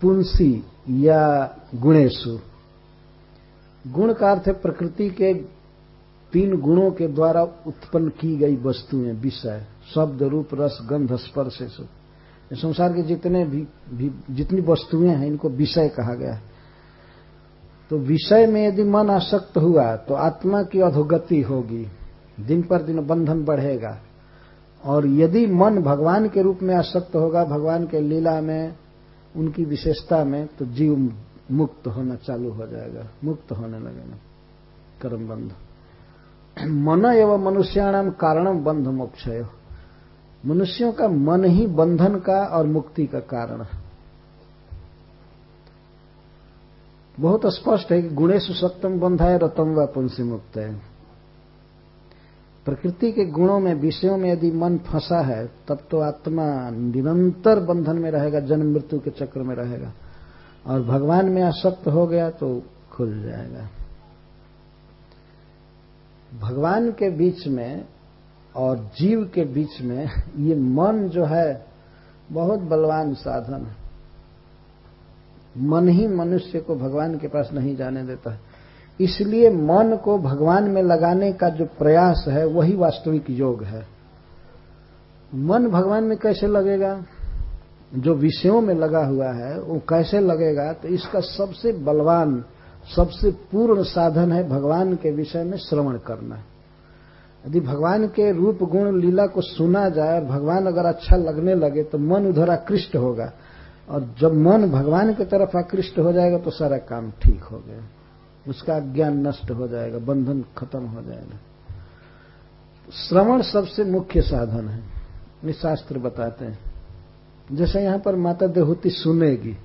[SPEAKER 1] पुंसी या गुणेशु। गुण का अर्थ है प्रकृति के तीन गुणों के द्वारा उत्पन्न की गई वस्तुएँ विषय शब्द रूप रस गंध स्पर्श संसार के जितने भी, भी जितनी वस्तुएँ हैं इनको विषय कहा गया है। तो विषय में यदि मन आसक्त हुआ तो आत्मा की अधोगति होगी। दिन पर दिन बंधन बढ़ेगा। और यदि मन भगवान के रूप में आसक्त होगा, भगवान के लीला में, उनकी विशेषता में तो जीव मुक्त होना चालू हो जाएगा, मुक्त होने लगेगा। कर्म बंध। मन एवं मनुष्याणाम कारण बंध मोक्ष मनुष्यों का मन ही बंधन का और मुक्ति का कारण है। बहुत स्पष्ट है कि गुणेश सप्तम बंधा रतम व पुंसी मुक्त है प्रकृति के गुणों में, विषयों में यदि मन फंसा है, तब तो आत्मा निरंतर बंधन में रहेगा, जन्म मृत्यु के चक्र में रहेगा। और भगवान में आसक्त हो गया तो खुल जाएगा। भगवान के बीच में और जीव के बीच में ये मन जो है, बहुत बलवान साधन है। मन ही मनुष्य को भगवान के पास नहीं जाने देता। है इसलिए मन को भगवान में लगाने का जो प्रयास है, वही वास्तविक योग है। मन भगवान में कैसे लगेगा? जो विषयों में लगा हुआ है, वो कैसे लगेगा? तो इसका सबसे बलवान, सबसे पूर्ण साधन है भगवान के विषय में श्रवण करना। यदि भगवान के रूप गुण, लीला को सुना जाए और भगवान अगर अच्छा लगने लगे तो मन उधर आकृष्ट होगा। और जब मन भगवान की तरफ़ आकृष्ट हो जाएगा तो सारा काम ठीक हो गया। उसका ज्ञान नष्ट हो जाएगा, बंधन खत्म हो जाएगा। श्रवण सबसे मुख्य साधन है। ये शास्त्र बताते हैं। जैसे यहाँ पर माता देहूति सुनेगी,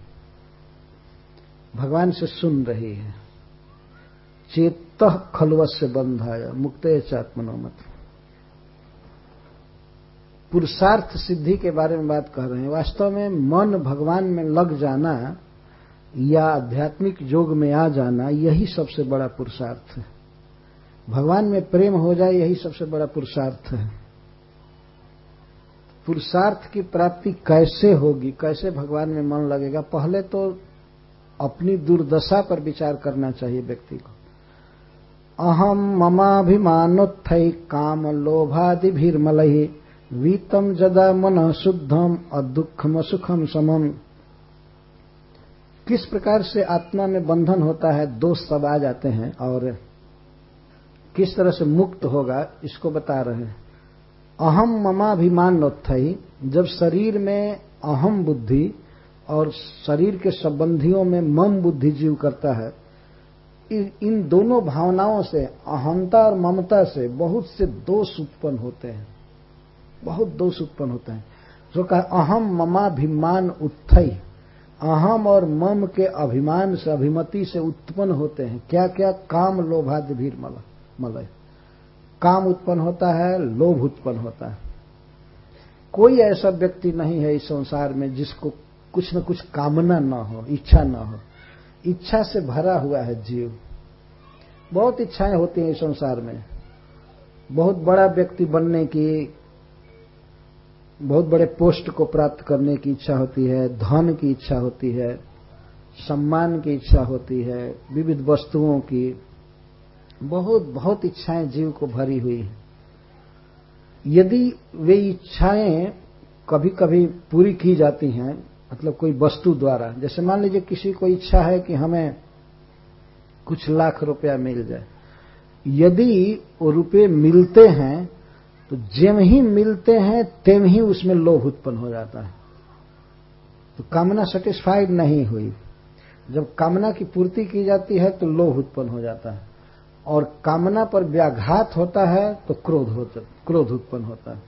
[SPEAKER 1] भगवान से सुन रही है। चेत खलवत से बंधाया, मुक्त चात्मनोमत पुरुषार्थ सिद्धि के बारे में बात कर रहे हैं। वास्तव में मन भगवान में लग जाना या आध्यात्मिक योग में आ जाना, यही सबसे बड़ा पुरुषार्थ है। भगवान में प्रेम हो जाए, यही सबसे बड़ा पुरुषार्थ है। पुरुषार्थ की प्राप्ति कैसे होगी? कैसे भगवान में मन लगेगा? पहले तो अपनी दुर्दशा पर विचार करना चाहिए व्यक्ति को। अहम ममाभिमानोत्थ काम लोभादि भीर्मल वीतम जदा मन शुद्धम अदुखम सुखम समम। किस प्रकार से आत्मा में बंधन होता है, दोष सब आ जाते हैं और किस तरह से मुक्त होगा, इसको बता रहे हैं। अहम ममाभिमान नोत्थई, जब शरीर में अहम बुद्धि और शरीर के संबंधियों में मम बुद्धि जीव करता है इन दोनों भावनाओं से, अहंता और ममता से बहुत से दोष उत्पन्न होते हैं। बहुत दोष उत्पन्न होते हैं। जो कहा, अहम ममाभिमान उत्थई। अहम और मम के अभिमान से, अभिमति से उत्पन्न होते हैं। क्या क्या काम, लोभादि, भीर मलय। काम उत्पन्न होता है, लोभ उत्पन्न होता है। कोई ऐसा व्यक्ति नहीं है इस संसार में जिसको कुछ न कुछ कामना न हो, इच्छा न हो। इच्छा से भरा हुआ है जीव। बहुत इच्छाएँ होती हैं इस संसार में। बहुत बड़ा व्यक्ति बनने की बहुत बड़े पोस्ट को प्राप्त करने की इच्छा होती है, धन की इच्छा होती है, सम्मान की इच्छा होती है, विविध वस्तुओं की। बहुत बहुत इच्छाएँ जीव को भरी हुई हैं। यदि वे इच्छाएँ कभी कभी पूरी की जाती हैं मतलब कोई वस्तु द्वारा, जैसे मान लीजिए किसी को इच्छा है कि हमें कुछ लाख रुपया मिल जाए। यदि वो रुपये मिलते हैं तो जेम ही मिलते हैं, तेम ही उसमें लोभ उत्पन्न हो जाता है। तो कामना सेटिस्फाइड नहीं हुई। जब कामना की पूर्ति की जाती है तो लोभ उत्पन्न हो जाता है। और कामना पर व्याघात होता है तो क्रोध होता क्रोध उत्पन्न होता है।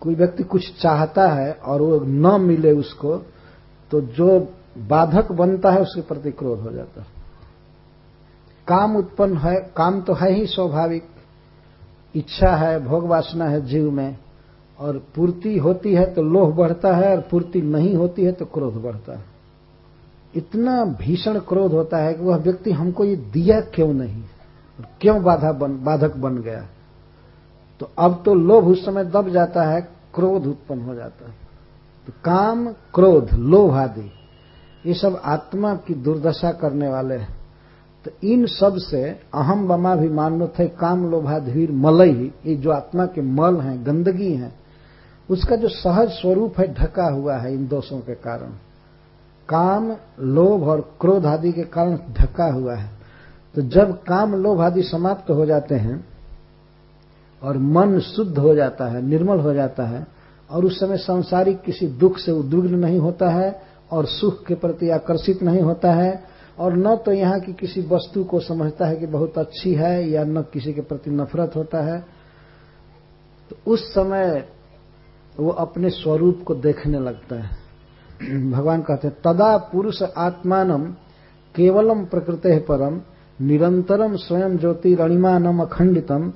[SPEAKER 1] कोई व्यक्ति कुछ चाहता है और वो न मिले उसको तो जो बाधक बनता है, उसके प्रति क्रोध हो जाता है। काम उत्पन्न है, काम तो है ही स्वाभाविक। इच्छा है, भोग वासना है जीव में, और पूर्ति होती है तो लोह बढ़ता है, और पूर्ति नहीं होती है तो क्रोध बढ़ता है। इतना भीषण क्रोध होता है कि वह व्यक्ति हमको ये दिया क्यों नहीं? क्यों बाधा बन, बाधक बन गया? तो अब तो लोभ उस समय दब जाता है, क्रोध उत्पन्न हो जाता है। तो काम, क्रोध, लोभ आदि, ये सब आत्मा की दुर्दशा करने वाले हैं। तो इन सबसे अहम बमा भी मानो थे काम लोभा धीर मलई, ये जो आत्मा के मल हैं, गंदगी है, उसका जो सहज स्वरूप है, ढका हुआ है इन दोषों के कारण। काम, लोभ और क्रोध आदि के कारण ढका हुआ है। तो जब काम लोभ आदि समाप्त हो जाते हैं और मन शुद्ध हो जाता है, निर्मल हो जाता है, और उस समय सांसारिक किसी दुख से उद्विग्न नहीं होता है, और सुख के प्रति आकर्षित नहीं होता है और न तो यहाँ की किसी वस्तु को समझता है कि बहुत अच्छी है, या न किसी के प्रति नफरत होता है। तो उस समय वो अपने स्वरूप को देखने लगता है। भगवान कहते हैं, तदा पुरुष आत्मानम केवलम प्रकृते परम निरंतरम स्वयं ज्योति रणिमानम अखंडितम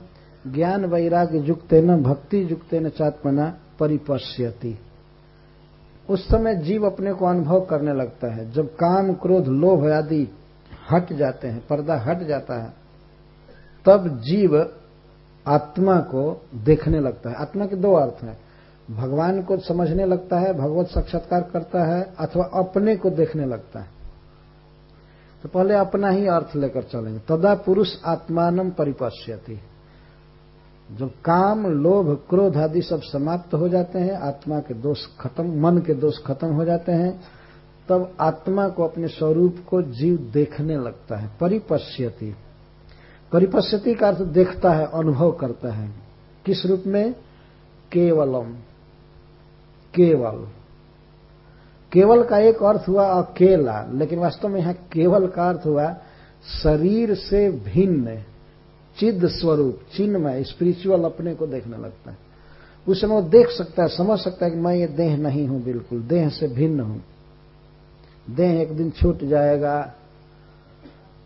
[SPEAKER 1] ज्ञान वैराग्य युक्ते न भक्ति युक्ते न चात्मना परिपश्यति। उस समय जीव अपने को अनुभव करने लगता है। जब काम, क्रोध, लोभ आदि हट जाते हैं, पर्दा हट जाता है, तब जीव आत्मा को देखने लगता है। आत्मा के दो अर्थ हैं। भगवान को समझने लगता है, भगवत साक्षात्कार करता है, अथवा अपने को देखने लगता है। तो पहले अपना ही अर्थ लेकर चलेंगे। तदा पुरुष आत्मानम परिपश्यति। जब काम, लोभ, क्रोध आदि सब समाप्त हो जाते हैं, आत्मा के दोष खत्म, मन के दोष खत्म हो जाते हैं, तब आत्मा को अपने स्वरूप को जीव देखने लगता है, परिपश्यति। परिपश्यति का अर्थ देखता है, अनुभव करता है। किस रूप में? केवलम। केवल। केवल का एक अर्थ हुआ अकेला, लेकिन वास्तव में यहाँ केवल का अर्थ हुआ शरीर से भिन्न। चिद स्वरूप चिन्हमय स्पिरिचुअल अपने को देखने लगता है। उस समय वो देख सकता है समझ सकता है कि मैं ये देह नहीं हूँ बिल्कुल देह से भिन्न हूँ। देह एक दिन छूट जाएगा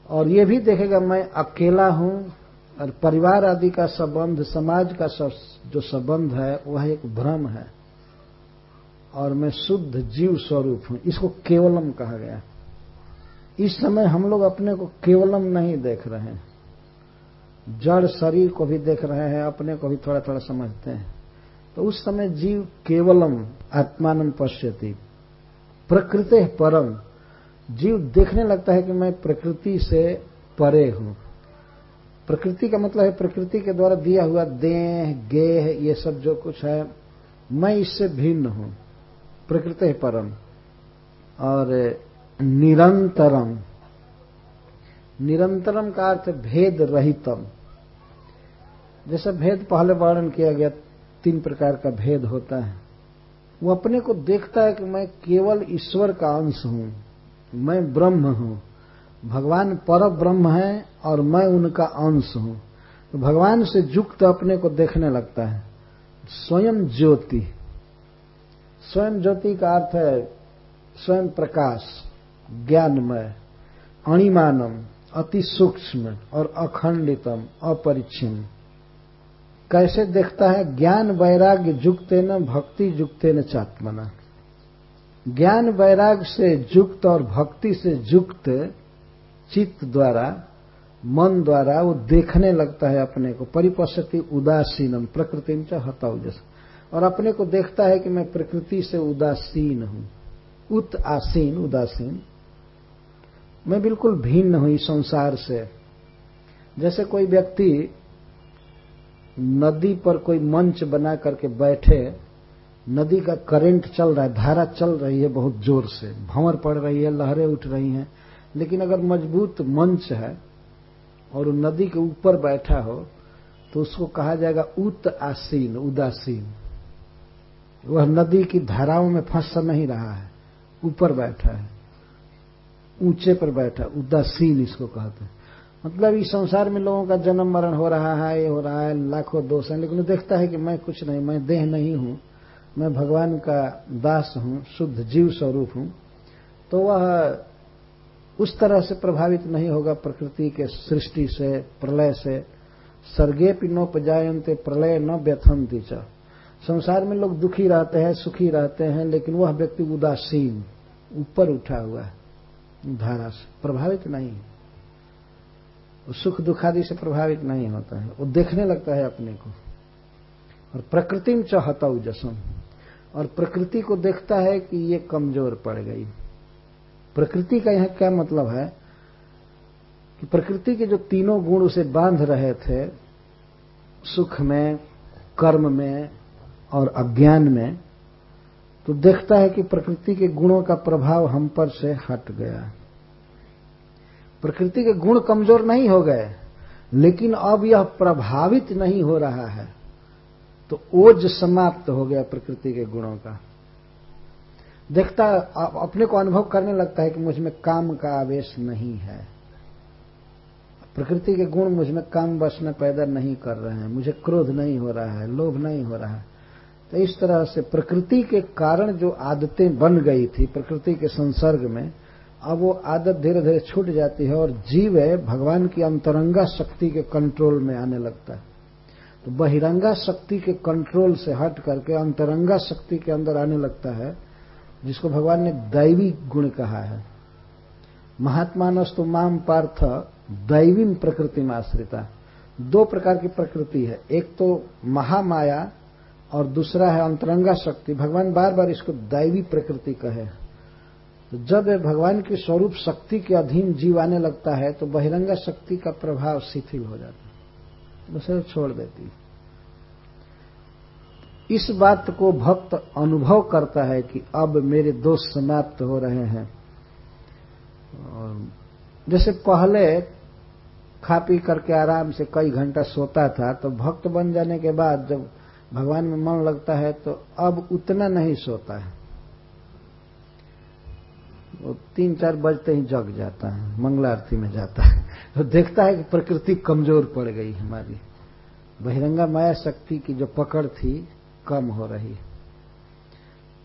[SPEAKER 1] और ये भी देखेगा मैं अकेला हूँ और परिवार आदि का संबंध समाज का सब, जो संबंध है वह एक भ्रम है। और मैं शुद्ध जीव स्वरूप हूँ। इसको केवलम कहा गया इस समय हम लोग अपने को केवलम नहीं देख रहे हैं। जड़ शरीर को भी देख रहे हैं, अपने को भी थोड़ा थोड़ा समझते हैं। तो उस समय जीव केवलम आत्मानम पश्यति। प्रकृति परम। जीव देखने लगता है कि मैं प्रकृति से परे हूँ। प्रकृति का मतलब है प्रकृति के द्वारा दिया हुआ देह, गेह, ये सब जो कुछ है, मैं इससे भिन्न हूँ। प्रकृति परम। और निरंतरम। निरंतरम का अर्थ भेद रहितम। जैसे भेद पहले वर्णन किया गया, तीन प्रकार का भेद होता है। वो अपने को देखता है कि मैं केवल ईश्वर का अंश हूँ, मैं ब्रह्म हूँ। भगवान पर ब्रह्म है और मैं उनका अंश हूँ। तो भगवान से युक्त अपने को देखने लगता है। स्वयं ज्योति। स्वयं ज्योति का अर्थ है स्वयं प्रकाश, ज्ञानमय, अणिमानम। अति सूक्ष्म और अखंडितम, अपरिच्छिन्न। कैसे देखता है? ज्ञान वैराग्य युक्ते न, भक्ति युक्ते न चात्मना। ज्ञान वैराग से युक्त और भक्ति से युक्त चित्त द्वारा, मन द्वारा वो देखने लगता है अपने को। परिपश्यति उदासीनम, प्रकृति में हतौजस और अपने को देखता है कि मैं प्रकृति से उदासीन हूँ। उत आसीन, उदासीन। मैं बिल्कुल भिन्न हूँ इस संसार से। जैसे कोई व्यक्ति नदी पर कोई मंच बना करके बैठे, नदी का करंट चल रहा है, धारा चल रही है बहुत ज़ोर से, भंवर पड़ रही है, लहरें उठ रही हैं, लेकिन अगर मज़बूत मंच है और नदी के ऊपर बैठा हो तो उसको कहा जाएगा उत आसीन, उदासीन। वह नदी की धाराओं में फंस नहीं रहा है, ऊपर बैठा है। ऊँचे पर बैठा, उदासीन इसको कहते हैं। मतलब इस संसार में लोगों का जन्म मरण हो रहा है, ये हो रहा है, लाखों दोष है, लेकिन देखता है कि मैं कुछ नहीं, मैं देह नहीं हूँ, मैं भगवान का दास हूँ, शुद्ध जीव स्वरूप हूँ। तो वह उस तरह से प्रभावित नहीं होगा प्रकृति के सृष्टि से, प्रलय से। सर्गे पिनोपजायंते प्रलय न व्यथंती च। संसार में लोग दुखी रहते हैं, सुखी रहते हैं, लेकिन वह व्यक्ति उदासीन, ऊपर उठा हुआ है। धारा से प्रभावित नहीं है। सुख दुखादि से प्रभावित नहीं होता है। वो देखने लगता है अपने को। और प्रकृति में चाहता जसम। और प्रकृति को देखता है कि ये कमज़ोर पड़ गई। प्रकृति का यहाँ क्या मतलब है? कि प्रकृति के जो तीनों गुण उसे बाँध रहे थे, सुख में, कर्म में और अज्ञान में तो देखता है कि प्रकृति के गुणों का प्रभाव हम पर से हट गया प्रकृति के गुण कमज़ोर नहीं हो गए, लेकिन अब यह प्रभावित नहीं हो रहा है तो ओज समाप्त हो गया प्रकृति के गुणों का। देखता अपने को अनुभव करने लगता है कि मुझमें काम का आवेश नहीं है। प्रकृति के गुण मुझमें काम बसने पैदा नहीं कर रहे हैं, मुझे क्रोध नहीं हो रहा है, लोभ नहीं हो रहा है। तो इस तरह से प्रकृति के कारण जो आदतें बन गई थी, प्रकृति के संसर्ग में, अब वो आदत धीरे धीरे छूट जाती है और जीव है, भगवान की अंतरंगा शक्ति के कंट्रोल में आने लगता है। तो बहिरंगा शक्ति के कंट्रोल से हट करके अंतरंगा शक्ति के अंदर आने लगता है, जिसको भगवान ने दैवी गुण कहा है। महात्मानस्तु माम पार्थ दैवीन प्रकृति में आश्रिता। दो प्रकार की प्रकृति है। एक तो महामाया और दूसरा है अंतरंगा शक्ति। भगवान बार बार इसको दैवी प्रकृति कहे। तो जब भगवान की स्वरूप शक्ति के अधीन जीव आने लगता है तो बहिरंगा शक्ति का प्रभाव शिथिल हो जाता है। उसे छोड़ देती है। इस बात को भक्त अनुभव करता है कि अब मेरे दोष समाप्त हो रहे हैं। और जैसे पहले खा पी करके आराम से कई घंटा सोता था तो भक्त बन जाने के बाद जब भगवान में मन लगता है तो अब उतना नहीं सोता है। वो तीन चार बजते ही जग जाता है मंगला आरती में जाता है। तो देखता है कि प्रकृति कमज़ोर पड़ गई हमारी। बहिरंगा माया शक्ति की जो पकड़ थी, कम हो रही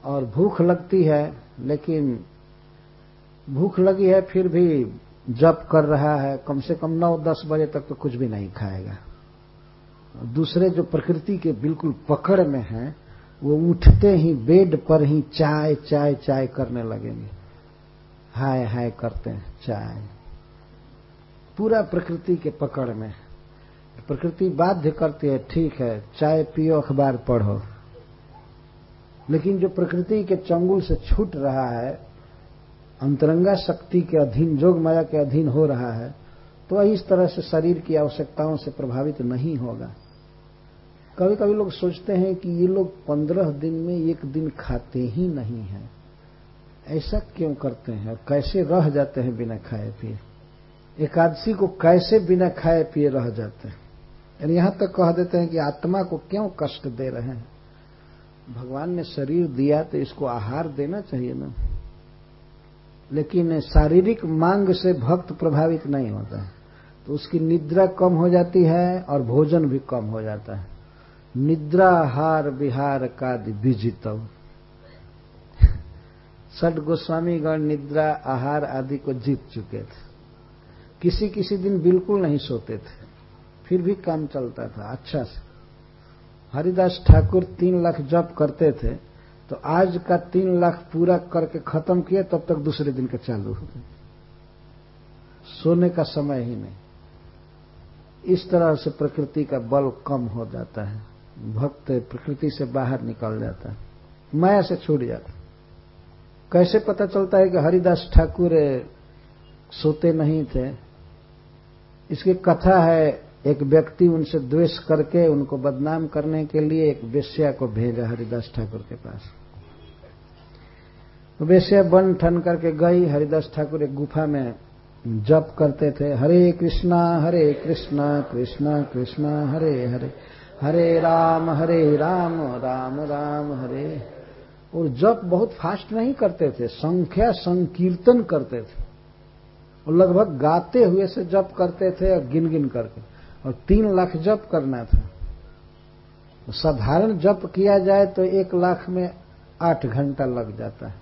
[SPEAKER 1] और भूख लगती है, लेकिन भूख लगी है, फिर भी जप कर रहा है। कम से कम नौ दस बजे तक तो कुछ भी नहीं खाएगा। दूसरे जो प्रकृति के बिल्कुल पकड़ में हैं, वो उठते ही बेड पर ही चाय चाय चाय करने लगेंगे। हाय हाय करते हैं, चाय। पूरा प्रकृति के पकड़ में प्रकृति बाध्य करती है, ठीक है, चाय पियो, अखबार पढ़ो। लेकिन जो प्रकृति के चंगुल से छूट रहा है, अंतरंगा शक्ति के अधीन, जोग माया के अधीन हो रहा है तो इस तरह से शरीर की आवश्यकताओं से प्रभावित नहीं होगा। कभी कभी लोग सोचते हैं कि ये लोग पंद्रह दिन में एक दिन खाते ही नहीं है। ऐसा क्यों करते हैं? और कैसे रह जाते हैं बिना खाए पिए? एकादशी को कैसे बिना खाए पिए रह जाते हैं? यानी यहाँ तक कह देते हैं कि आत्मा को क्यों कष्ट दे रहे हैं? भगवान ने शरीर दिया तो इसको आहार देना चाहिए ना। लेकिन शारीरिक मांग से भक्त प्रभावित नहीं होता। है तो उसकी निद्रा कम हो जाती है और भोजन भी कम हो जाता है। निद्रा हार विहार का विजितव सठ गोस्वामीगण निद्रा, आहार आदि को जीत चुके थे। किसी किसी दिन बिल्कुल नहीं सोते थे। फिर भी काम चलता था अच्छा से। हरिदास ठाकुर तीन लाख जप करते थे तो आज का तीन लाख पूरा करके खत्म किए, तब तक दूसरे दिन का चालू हो गए। सोने का समय ही नहीं। इस तरह से प्रकृति का बल कम हो जाता है। भक्त प्रकृति से बाहर निकल जाता है। माया से छूट जाता कैसे पता चलता है कि हरिदास ठाकुर सोते नहीं थे? इसकी कथा है, एक व्यक्ति उनसे द्वेष करके उनको बदनाम करने के लिए एक वेश्या को भेजा हरिदास ठाकुर के पास। वेश्या बन ठन करके गई, हरिदास ठाकुर एक गुफा में जप करते थे, हरे कृष्णा हरे कृष्णा कृष्णा कृष्णा, हरे हरे। हरे राम हरे राम राम राम, हरे। और जप बहुत फास्ट नहीं करते थे, संख्या संकीर्तन करते थे। और लगभग गाते हुए से जप करते थे और गिन गिन करके। और तीन लाख जप करना था। साधारण जप किया जाए तो एक लाख में आठ घंटा लग जाता है।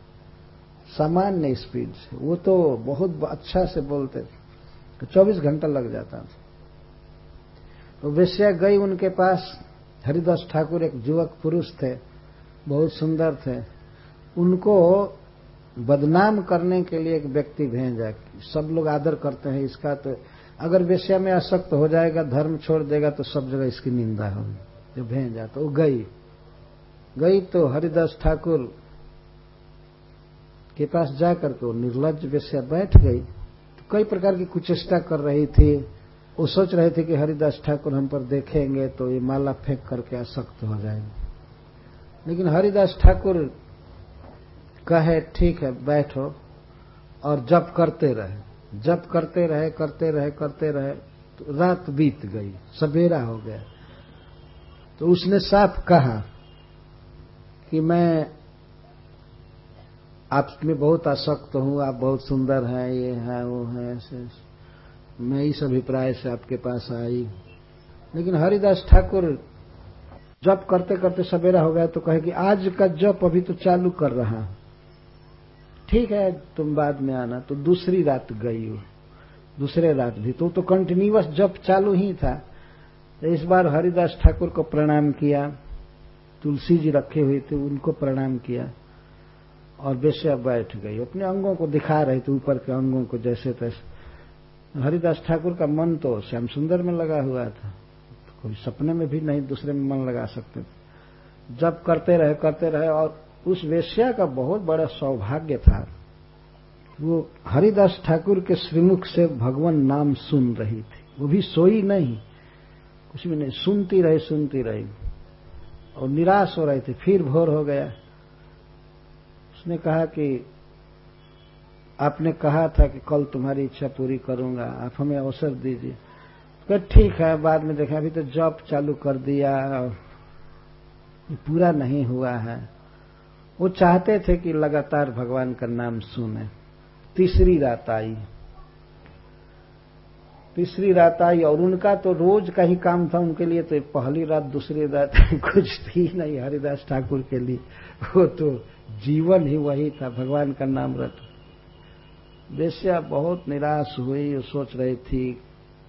[SPEAKER 1] सामान्य स्पीड से। वो तो बहुत अच्छा से बोलते थे। तो चौबीस घंटा लग जाता था। तो वेश्या गई उनके पास। हरिदास ठाकुर एक युवक पुरुष थे, बहुत सुंदर थे। उनको बदनाम करने के लिए एक व्यक्ति भेजा। सब लोग आदर करते हैं इसका तो अगर वेश्या में आसक्त हो जाएगा, धर्म छोड़ देगा तो सब जगह इसकी निंदा होगी। जो भेजा तो वो गई। गई तो हरिदास ठाकुर के पास जाकर के वो निर्लज वेश्या बैठ गई। तो कई प्रकार की कुचेष्टा कर रही थी। वो सोच रहे थे कि हरिदास ठाकुर हम पर देखेंगे तो ये माला फेंक करके आसक्त हो जाएँगे। लेकिन हरिदास ठाकुर कहे, ठीक है, बैठो और जप करते रहे। जप करते रहे करते रहे करते रहे तो रात बीत गई, सवेरा हो गया। तो उसने साफ़ कहा कि मैं आप में बहुत आसक्त हूँ, आप बहुत सुंदर हैं, ये है, वो है, ऐसे मैं इस अभिप्राय से आपके पास आई। लेकिन हरिदास ठाकुर जप करते करते सवेरा हो गया तो कहे कि आज का जप अभी तो चालू कर रहा। ठीक है, तुम बाद में आना। तो दूसरी रात गई हो। दूसरे रात भी तो तो कंटिन्यूअस जप चालू ही था। तो इस बार हरिदास ठाकुर को प्रणाम किया। तुलसी जी रखे हुए थे, उनको प्रणाम किया। और बेश्या बैठ गई। अपने अंगों को दिखा रहे थे, ऊपर के अंगों को जैसे तैसे। हरिदास ठाकुर का मन तो श्याम सुंदर में लगा हुआ था। तो कोई सपने में भी नहीं, दूसरे में मन लगा सकते थे। जब करते रहे करते रहे और उस वेश्या का बहुत बड़ा सौभाग्य था। वो हरिदास ठाकुर के श्रीमुख से भगवान नाम सुन रही थी। वो भी सोई नहीं। कुछ भी नहीं, सुनती रही सुनती रही। और निराश हो रही थी, फिर भोर हो गया। उसने कहा कि आपने कहा था कि कल तुम्हारी इच्छा पूरी करूँगा, आप हमें अवसर दीजिए। तो ठीक है। बाद में देखा, अभी तो जॉब चालू कर दिया पूरा नहीं हुआ है। वो चाहते थे कि लगातार भगवान का नाम सुने। तीसरी रात आई। तीसरी रात आई और उनका तो रोज का ही काम था, उनके लिए तो पहली रात, दूसरी रात कुछ थी नहीं, हरिदास ठाकुर के लिए। वो तो जीवन ही वही था, भगवान का नाम रट वेश्या बहुत निराश हुई और सोच रही थी,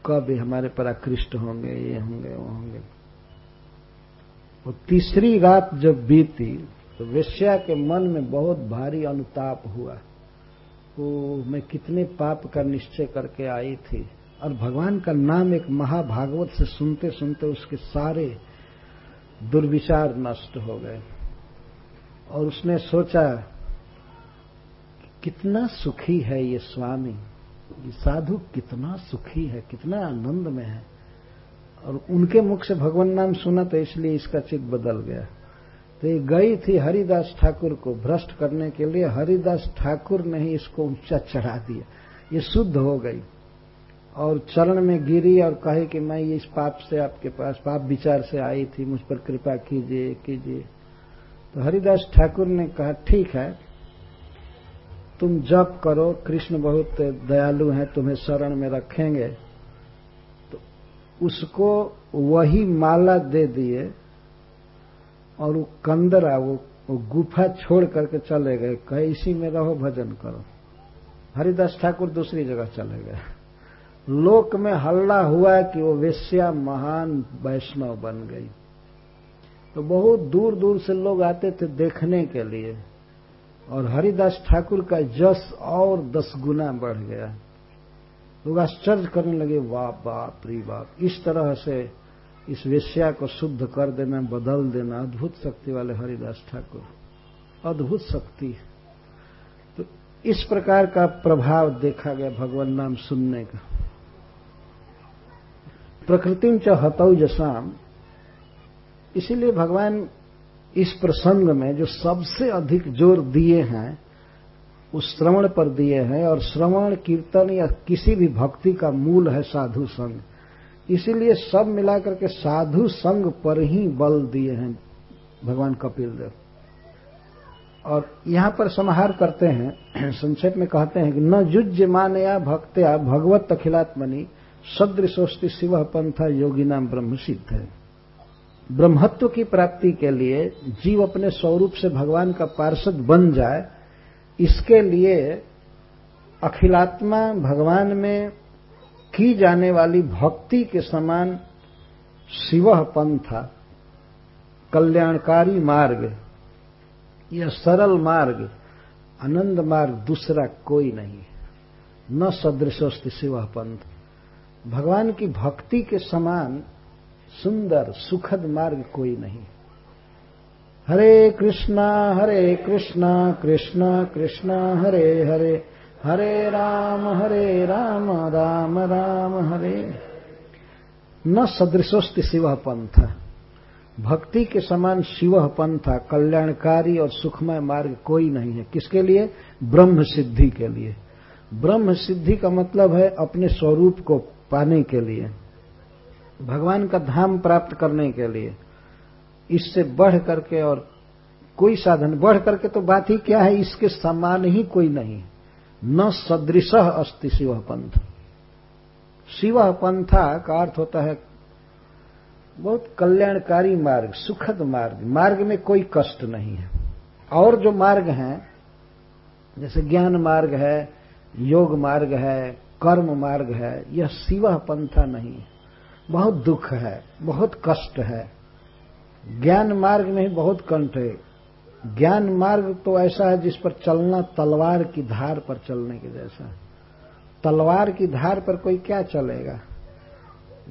[SPEAKER 1] कब हमारे पर आकृष्ट होंगे, ये होंगे, वो होंगे। वो तीसरी रात जब बीती तो वेश्या के मन में बहुत भारी अनुताप हुआ। वो मैं कितने पाप का निश्चय करके आई थी। और भगवान का नाम एक महाभागवत से सुनते सुनते उसके सारे दुर्विचार नष्ट हो गए। और उसने सोचा कितना सुखी है ये स्वामी। ये साधु कितना सुखी है, कितना आनंद में है। और उनके मुख से भगवान नाम सुना तो इसलिए इसका चित बदल गया। तो ये गई थी हरिदास ठाकुर को भ्रष्ट करने के लिए। हरिदास ठाकुर ने ही इसको ऊँचा चढ़ा दिया। ये शुद्ध हो गई। और चरण में गिरी और कहे कि मैं इस पाप से आपके पास, पाप विचार से आई थी, मुझ पर कृपा कीजिए कीजिए। तो हरिदास ठाकुर ने कहा, ठीक है तुम जप करो कृष्ण बहुत दयालु हैं तुम्हें शरण में रखेंगे। तो उसको वही माला दे दिए और वो कंदरा वो, वो गुफा छोड़ करके चले गए। कहे इसी में रहो भजन करो। हरिदास ठाकुर दूसरी जगह चले गए। लोक में हल्ला हुआ कि वो वेश्या महान वैष्णव बन गई। तो बहुत दूर दूर से लोग आते थे देखने के लिए। और हरिदास ठाकुर का जस और दस गुना बढ़ गया। लोग आश्चर्य करने लगे, वाह, बाप री बाप, इस तरह से इस वेश्या को शुद्ध कर देना, बदल देना, अद्भुत शक्ति वाले हरिदास ठाकुर, अद्भुत शक्ति तो इस प्रकार का प्रभाव देखा गया भगवान नाम सुनने का। प्रकृति च हतौ जसाम। इसीलिए भगवान इस प्रसंग में जो सबसे अधिक ज़ोर दिए हैं, उस श्रवण पर दिए हैं और श्रवण, कीर्तन या किसी भी भक्ति का मूल है साधु संग। इसीलिए सब मिलाकर के साधु संग पर ही बल दिए हैं भगवान कपिल देव। और यहाँ पर समाहार करते हैं, संक्षेप में कहते हैं कि न युज्य मानया भक्त्या भगवत अखिलात्मनि सदृशोस्ति शिव पंथ योगी नाम ब्रह्म सिद्ध। है ब्रह्मत्व की प्राप्ति के लिए जीव अपने स्वरूप से भगवान का पार्षद बन जाए, इसके लिए अखिलात्मा भगवान में की जाने वाली भक्ति के समान शिव पंथा कल्याणकारी मार्ग यह सरल मार्ग आनंद मार्ग दूसरा कोई नहीं न सदृशस्ति शिव पंथ। भगवान की भक्ति के समान सुंदर सुखद मार्ग कोई नहीं। हरे कृष्णा हरे कृष्णा कृष्णा कृष्णा, हरे हरे हरे राम हरे राम राम राम, हरे। न सदृशोस्ति शिव पंथ। भक्ति के समान शिव पंथ, कल्याणकारी और सुखमय मार्ग कोई नहीं है। किसके लिए? ब्रह्म सिद्धि के लिए। ब्रह्म सिद्धि का मतलब है अपने स्वरूप को पाने के लिए। भगवान का धाम प्राप्त करने के लिए इससे बढ़ करके और कोई साधन बढ़ करके तो बात ही क्या है? इसके समान ही कोई नहीं। न सदृश अस्ति शिव पंथ। शिव पंथा का अर्थ होता है बहुत कल्याणकारी मार्ग, सुखद मार्ग। मार्ग में कोई कष्ट नहीं है। और जो मार्ग हैं, जैसे ज्ञान मार्ग है, योग मार्ग है, कर्म मार्ग है, यह शिव पंथा नहीं है। बहुत दुख है, बहुत कष्ट है। ज्ञान मार्ग में ही बहुत कंठ है। ज्ञान मार्ग तो ऐसा है जिस पर चलना तलवार की धार पर चलने के जैसा तलवार की धार पर कोई क्या चलेगा?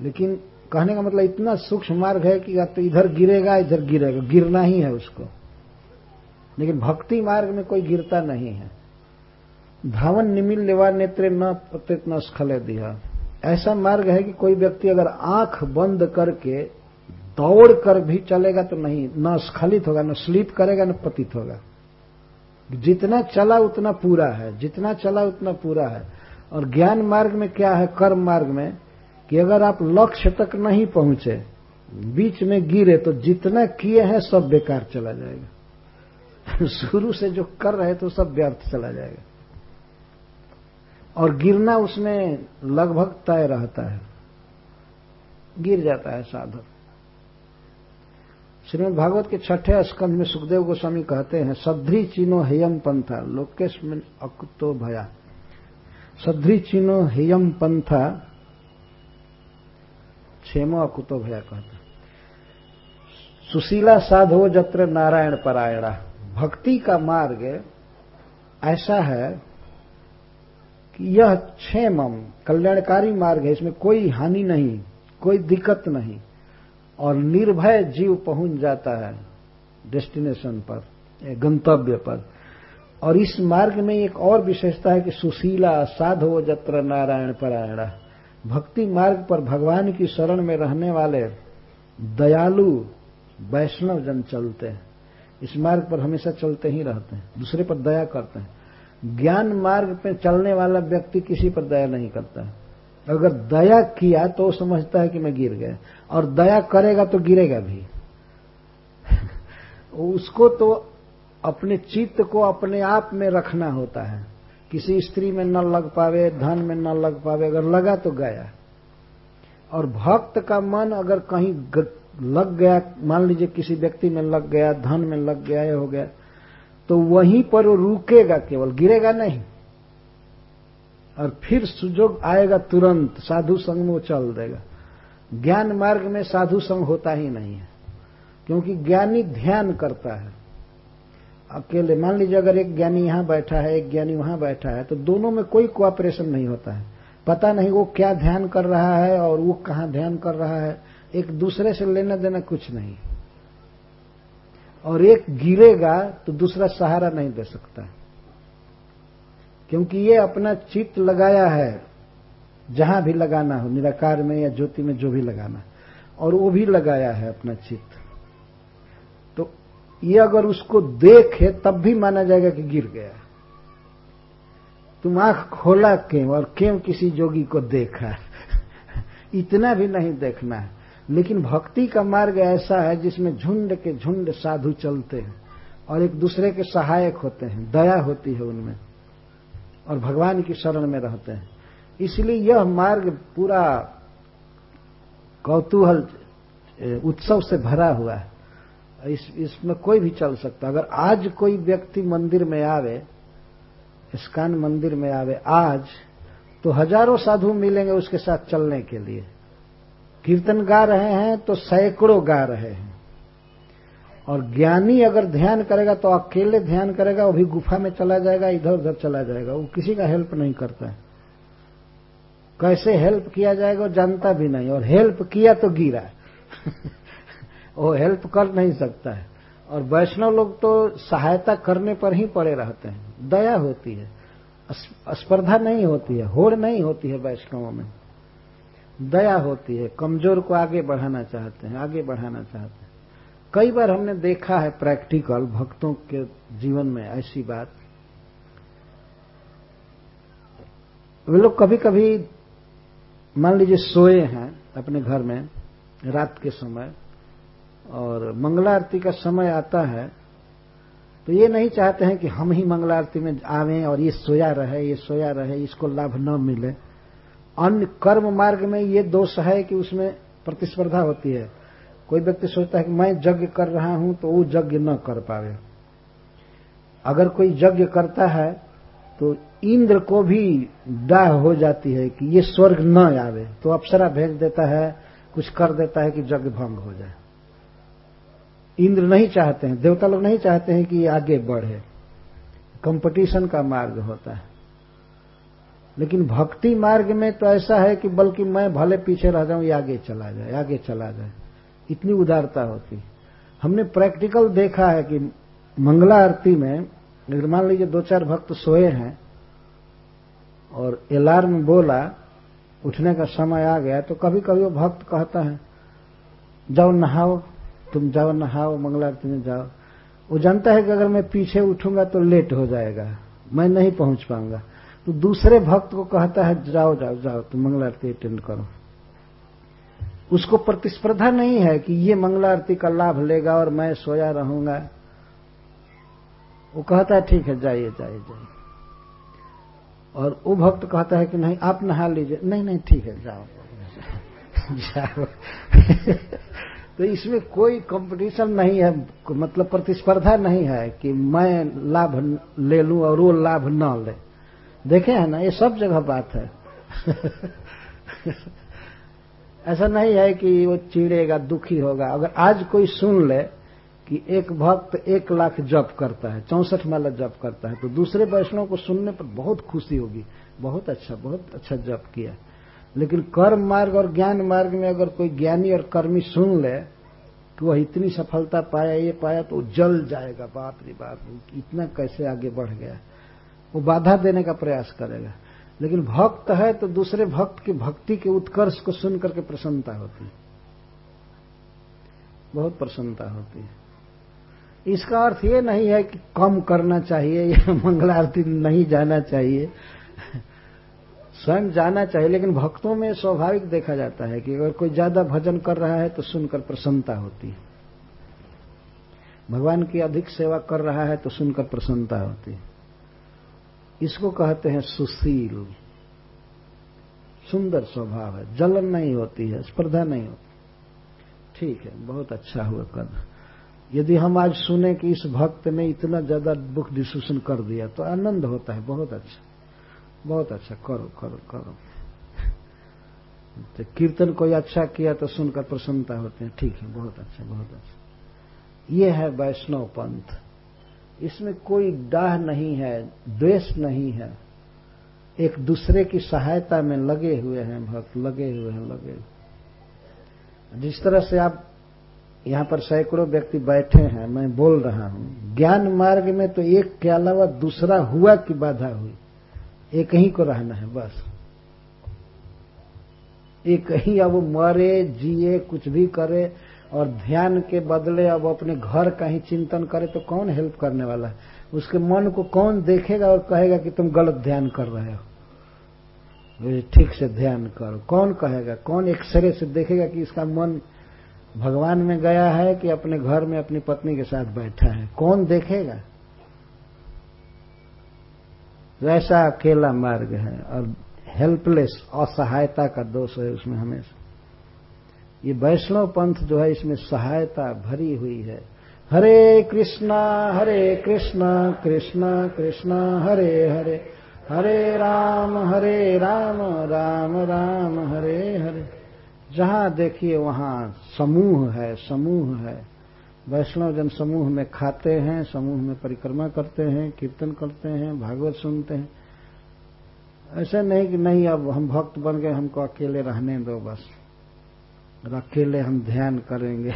[SPEAKER 1] लेकिन कहने का मतलब इतना सूक्ष्म मार्ग है कि तो इधर गिरेगा इधर गिरेगा, गिरना ही है उसको। लेकिन भक्ति मार्ग में कोई गिरता नहीं है। धावन निमिल लेवा नेत्रे न प्रत्येक न स्खले दिया। ऐसा मार्ग है कि कोई व्यक्ति अगर आँख बंद करके दौड़ कर भी चलेगा तो नहीं, न स्खलित होगा, न स्लीप करेगा, न पतित होगा। जितना चला उतना पूरा है, जितना चला उतना पूरा है। और ज्ञान मार्ग में क्या है, कर्म मार्ग में, कि अगर आप लक्ष्य तक नहीं पहुँचे, बीच में गिरे तो जितना किए हैं, सब बेकार चला जाएगा। शुरू से जो कर रहे तो सब व्यर्थ चला जाएगा। और गिरना उसमें लगभग तय रहता है। गिर जाता है साधक। श्रीमद भागवत के छठे स्कंध में सुखदेव गोस्वामी कहते हैं सध्री चिनो हेयम पंथा, लोकेश में अकुतो भया। सध्री चिनो हेयम पंथा, क्षेमो अकुतो भया कहते सुशीला साधो जत्र नारायण परायणा, भक्ति का मार्ग ऐसा है कि यह क्षेमम, कल्याणकारी मार्ग है, इसमें कोई हानि नहीं, कोई दिक्कत नहीं। और निर्भय जीव पहुँच जाता है डेस्टिनेशन पर गंतव्य पर। और इस मार्ग में एक और विशेषता है कि सुशीला, साधो, जत्र, नारायण, परायण। भक्ति मार्ग पर भगवान की शरण में रहने वाले दयालु वैष्णव जन चलते हैं। इस मार्ग पर हमेशा चलते ही रहते हैं। दूसरे पर दया करते हैं। ज्ञान मार्ग पे चलने वाला व्यक्ति किसी पर दया नहीं करता है। अगर दया किया तो समझता है कि मैं गिर गया। और दया करेगा तो गिरेगा भी। उसको तो अपने चित्त को अपने आप में रखना होता है। किसी स्त्री में न लग पावे, धन में न लग पावे, अगर लगा तो गया। और भक्त का मन अगर कहीं लग गया, मान लीजिए किसी व्यक्ति में लग गया, धन में लग गया हो गया तो वहीं पर वो रुकेगा केवल, गिरेगा नहीं। और फिर सुजोग आएगा तुरंत, साधु संग में वो चल देगा। ज्ञान मार्ग में साधु संग होता ही नहीं है, क्योंकि ज्ञानी ध्यान करता है। अकेले, मान लीजिए अगर एक ज्ञानी यहाँ बैठा है, एक ज्ञानी वहाँ बैठा है तो दोनों में कोई कोऑपरेशन नहीं होता है। पता नहीं वो क्या ध्यान कर रहा है और वो कहाँ ध्यान कर रहा है। एक दूसरे से लेना देना कुछ नहीं। और एक गिरेगा तो दूसरा सहारा नहीं दे सकता क्योंकि ये अपना चित्त लगाया है, जहाँ भी लगाना हो, निराकार में या ज्योति में जो भी लगाना, और वो भी लगाया है अपना चित्त। तो ये अगर उसको देखे, तब भी माना जाएगा कि गिर गया। तुम आँख खोला क्यों, और क्यों किसी जोगी को देखा? इतना भी नहीं देखना है। लेकिन भक्ति का मार्ग ऐसा है जिसमें झुंड के झुंड साधु चलते हैं और एक दूसरे के सहायक होते हैं, दया होती है उनमें और भगवान की शरण में रहते हैं। इसलिए यह मार्ग पूरा कौतूहल उत्सव से भरा हुआ है। इस, इसमें कोई भी चल सकता। अगर आज कोई व्यक्ति मंदिर में आवे स्कान मंदिर में आवे आज तो हज़ारों साधु मिलेंगे उसके साथ चलने के लिए। कीर्तन गा रहे हैं तो सैकड़ों गा रहे हैं। और ज्ञानी अगर ध्यान करेगा तो अकेले ध्यान करेगा, वो भी गुफा में चला जाएगा इधर उधर चला जाएगा। वो किसी का हेल्प नहीं करता है। कैसे हेल्प किया जाएगा वो जानता भी नहीं, और हेल्प किया तो गिरा। वो हेल्प कर नहीं सकता है। और वैष्णव लोग तो सहायता करने पर ही पड़े रहते हैं। दया होती है। स्पर्धा नहीं होती है, होड़ नहीं होती है वैष्णवों में। दया होती है, कमज़ोर को आगे बढ़ाना चाहते हैं, आगे बढ़ाना चाहते हैं। कई बार हमने देखा है प्रैक्टिकल भक्तों के जीवन में ऐसी बात। वे लोग कभी कभी मान लीजिए, सोए हैं अपने घर में रात के समय, और मंगला आरती का समय आता है तो ये नहीं चाहते हैं कि हम ही मंगला आरती में आवें और ये सोया रहे, ये सोया रहे, इसको लाभ न मिले। अन्य कर्म मार्ग में ये दोष है कि उसमें प्रतिस्पर्धा होती है। कोई व्यक्ति सोचता है कि मैं यज्ञ कर रहा हूँ तो वो यज्ञ न कर पावे। अगर कोई यज्ञ करता है तो इंद्र को भी डाह हो जाती है कि ये स्वर्ग न आवे। तो अप्सरा भेज देता है, कुछ कर देता है कि यज्ञ भंग हो जाए। इंद्र नहीं चाहते हैं, देवता लोग नहीं चाहते हैं कि आगे बढ़े। कंपटीशन का मार्ग होता है। लेकिन भक्ति मार्ग में तो ऐसा है कि बल्कि मैं भले पीछे रह जाऊँ, ये आगे चला जाए, आगे चला जाए। इतनी उदारता होती। हमने प्रैक्टिकल देखा है कि मंगला आरती में मान लीजिए दो चार भक्त सोए हैं, और अलार्म बोला, उठने का समय आ गया तो कभी कभी वो भक्त कहता है, जाओ नहाओ, तुम जाओ नहाओ, मंगला आरती में जाओ। वो जानता है कि अगर मैं पीछे उठूँगा तो लेट हो जाएगा, मैं नहीं पहुँच पाऊँगा। तो दूसरे भक्त को कहता है, जाओ जाओ जाओ, तुम मंगला आरती अटेंड करो। उसको प्रतिस्पर्धा नहीं है कि ये मंगला आरती का लाभ लेगा और मैं सोया रहूँगा। वो कहता है, ठीक है, जाइए जाइए जाइए। और वो भक्त कहता है कि नहीं, आप नहा लीजिए। नहीं नहीं, ठीक है, जाओ। जाओ। तो इसमें कोई कंपटीशन नहीं है मतलब प्रतिस्पर्धा नहीं है कि मैं लाभ ले लूँ और वो लाभ न ले। देखे हैं ना, ये सब जगह बात है। ऐसा नहीं है कि वो चिड़ेगा, दुखी होगा। अगर आज कोई सुन ले कि एक भक्त एक लाख जप करता है, चौसठ माला जप करता है तो दूसरे वैष्णव को सुनने पर बहुत खुशी होगी। बहुत अच्छा बहुत अच्छा जप किया। लेकिन कर्म मार्ग और ज्ञान मार्ग में अगर कोई ज्ञानी और कर्मी सुन ले कि वह इतनी सफलता पाया, ये पाया तो जल जाएगा। बाप रे बाप, इतना कैसे आगे बढ़ गया? वो बाधा देने का प्रयास करेगा। लेकिन भक्त है तो दूसरे भक्त की भक्ति के उत्कर्ष को सुन करके प्रसन्नता होती है। बहुत प्रसन्नता होती है। इसका अर्थ ये नहीं है कि कम करना चाहिए या मंगला आरती नहीं जाना चाहिए। स्वयं जाना चाहिए, लेकिन भक्तों में स्वाभाविक देखा जाता है कि अगर कोई ज़्यादा भजन कर रहा है तो सुनकर प्रसन्नता होती है। भगवान की अधिक सेवा कर रहा है तो सुनकर प्रसन्नता होती है। इसको कहते हैं सुशील। सुंदर स्वभाव है। जलन नहीं होती है, स्पर्धा नहीं होती। ठीक है, बहुत अच्छा हुआ कर यदि हम आज सुने कि इस भक्त ने इतना ज़्यादा बुक डिस्कशन कर दिया तो आनंद होता है, बहुत अच्छा। बहुत अच्छा करो करो करो। तो कीर्तन कोई अच्छा किया तो सुनकर प्रसन्नता होते हैं। ठीक है, बहुत अच्छा बहुत अच्छा। ये है वैष्णव पंथ। इसमें कोई डाह नहीं है, द्वेष नहीं है। एक दूसरे की सहायता में लगे हुए हैं, भक्त, लगे हुए हैं, लगे हुए। जिस तरह से आप यहाँ पर सैकड़ों व्यक्ति बैठे हैं, मैं बोल रहा हूँ, ज्ञान मार्ग में तो एक के अलावा दूसरा हुआ की बाधा हुई। एक ही को रहना है, बस। एक ही अब मरे, जिए, कुछ भी करे और ध्यान के बदले अब अपने घर का ही चिंतन करे तो कौन हेल्प करने वाला है? उसके मन को कौन देखेगा और कहेगा कि तुम गलत ध्यान कर रहे हो? ठीक से ध्यान करो। कौन कहेगा? कौन एक्सरे से देखेगा कि इसका मन भगवान में गया है कि अपने घर में अपनी पत्नी के साथ बैठा है? कौन देखेगा? वैसा अकेला मार्ग है और हेल्पलेस असहायता का दोष है उसमें हमेशा। ये वैष्णव पंथ जो है, इसमें सहायता भरी हुई है। हरे कृष्णा हरे कृष्णा कृष्णा कृष्णा, हरे हरे। हरे राम हरे राम राम राम, हरे हरे। जहाँ देखिए, वहाँ समूह है समूह है। वैष्णव जन समूह में खाते हैं, समूह में परिक्रमा करते हैं, कीर्तन करते हैं, भागवत सुनते हैं। ऐसा नहीं कि नहीं, अब हम भक्त बन गए, हमको अकेले रहने दो बस। अकेले हम ध्यान करेंगे।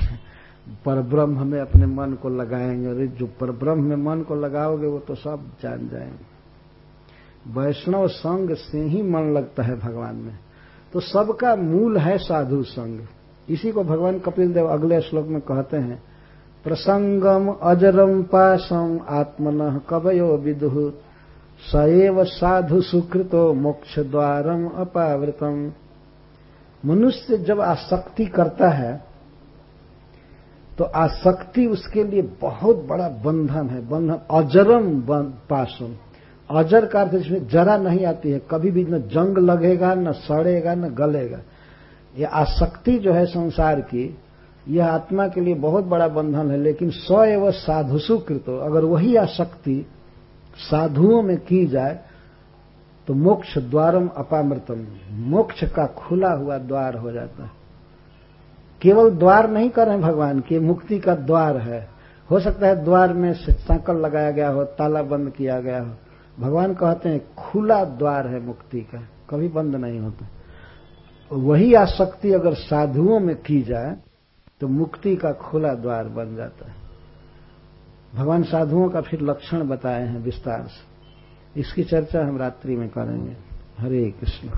[SPEAKER 1] पर ब्रह्म में अपने मन को लगाएँगे और जो पर ब्रह्म में मन को लगाओगे, वो तो सब जान जाएँगे। वैष्णव संग से ही मन लगता है भगवान में। तो सबका मूल है साधु संग। इसी को भगवान कपिल देव अगले श्लोक में कहते हैं, प्रसंगम अजरम पासम आत्मन कवयो विदु सएव साधु सुकृतो मोक्ष द्वारम अपावृतम। मनुष्य जब आसक्ति करता है तो आसक्ति उसके लिए बहुत बड़ा बंधन है, बंधन अजरम पासम अजर का अर्थ इसमें जरा नहीं आती है, कभी भी न जंग लगेगा, न सड़ेगा, न गलेगा। यह आसक्ति जो है संसार की, यह आत्मा के लिए बहुत बड़ा बंधन है, लेकिन स एवं साधुसु कृतो अगर वही आसक्ति साधुओं में की जाए तो मोक्ष द्वारम अपामृतम। मोक्ष का खुला हुआ द्वार हो जाता है। केवल द्वार नहीं कर रहे भगवान कि मुक्ति का द्वार है। हो सकता है द्वार में सांकल लगाया गया हो, ताला बंद किया गया हो। भगवान कहते हैं खुला द्वार है मुक्ति का, कभी बंद नहीं होता। वही आसक्ति अगर साधुओं में की जाए तो मुक्ति का खुला द्वार बन जाता है। भगवान साधुओं का फिर लक्षण बताए हैं विस्तार से। इसकी चर्चा हम रात्रि में करेंगे। हरे कृष्ण।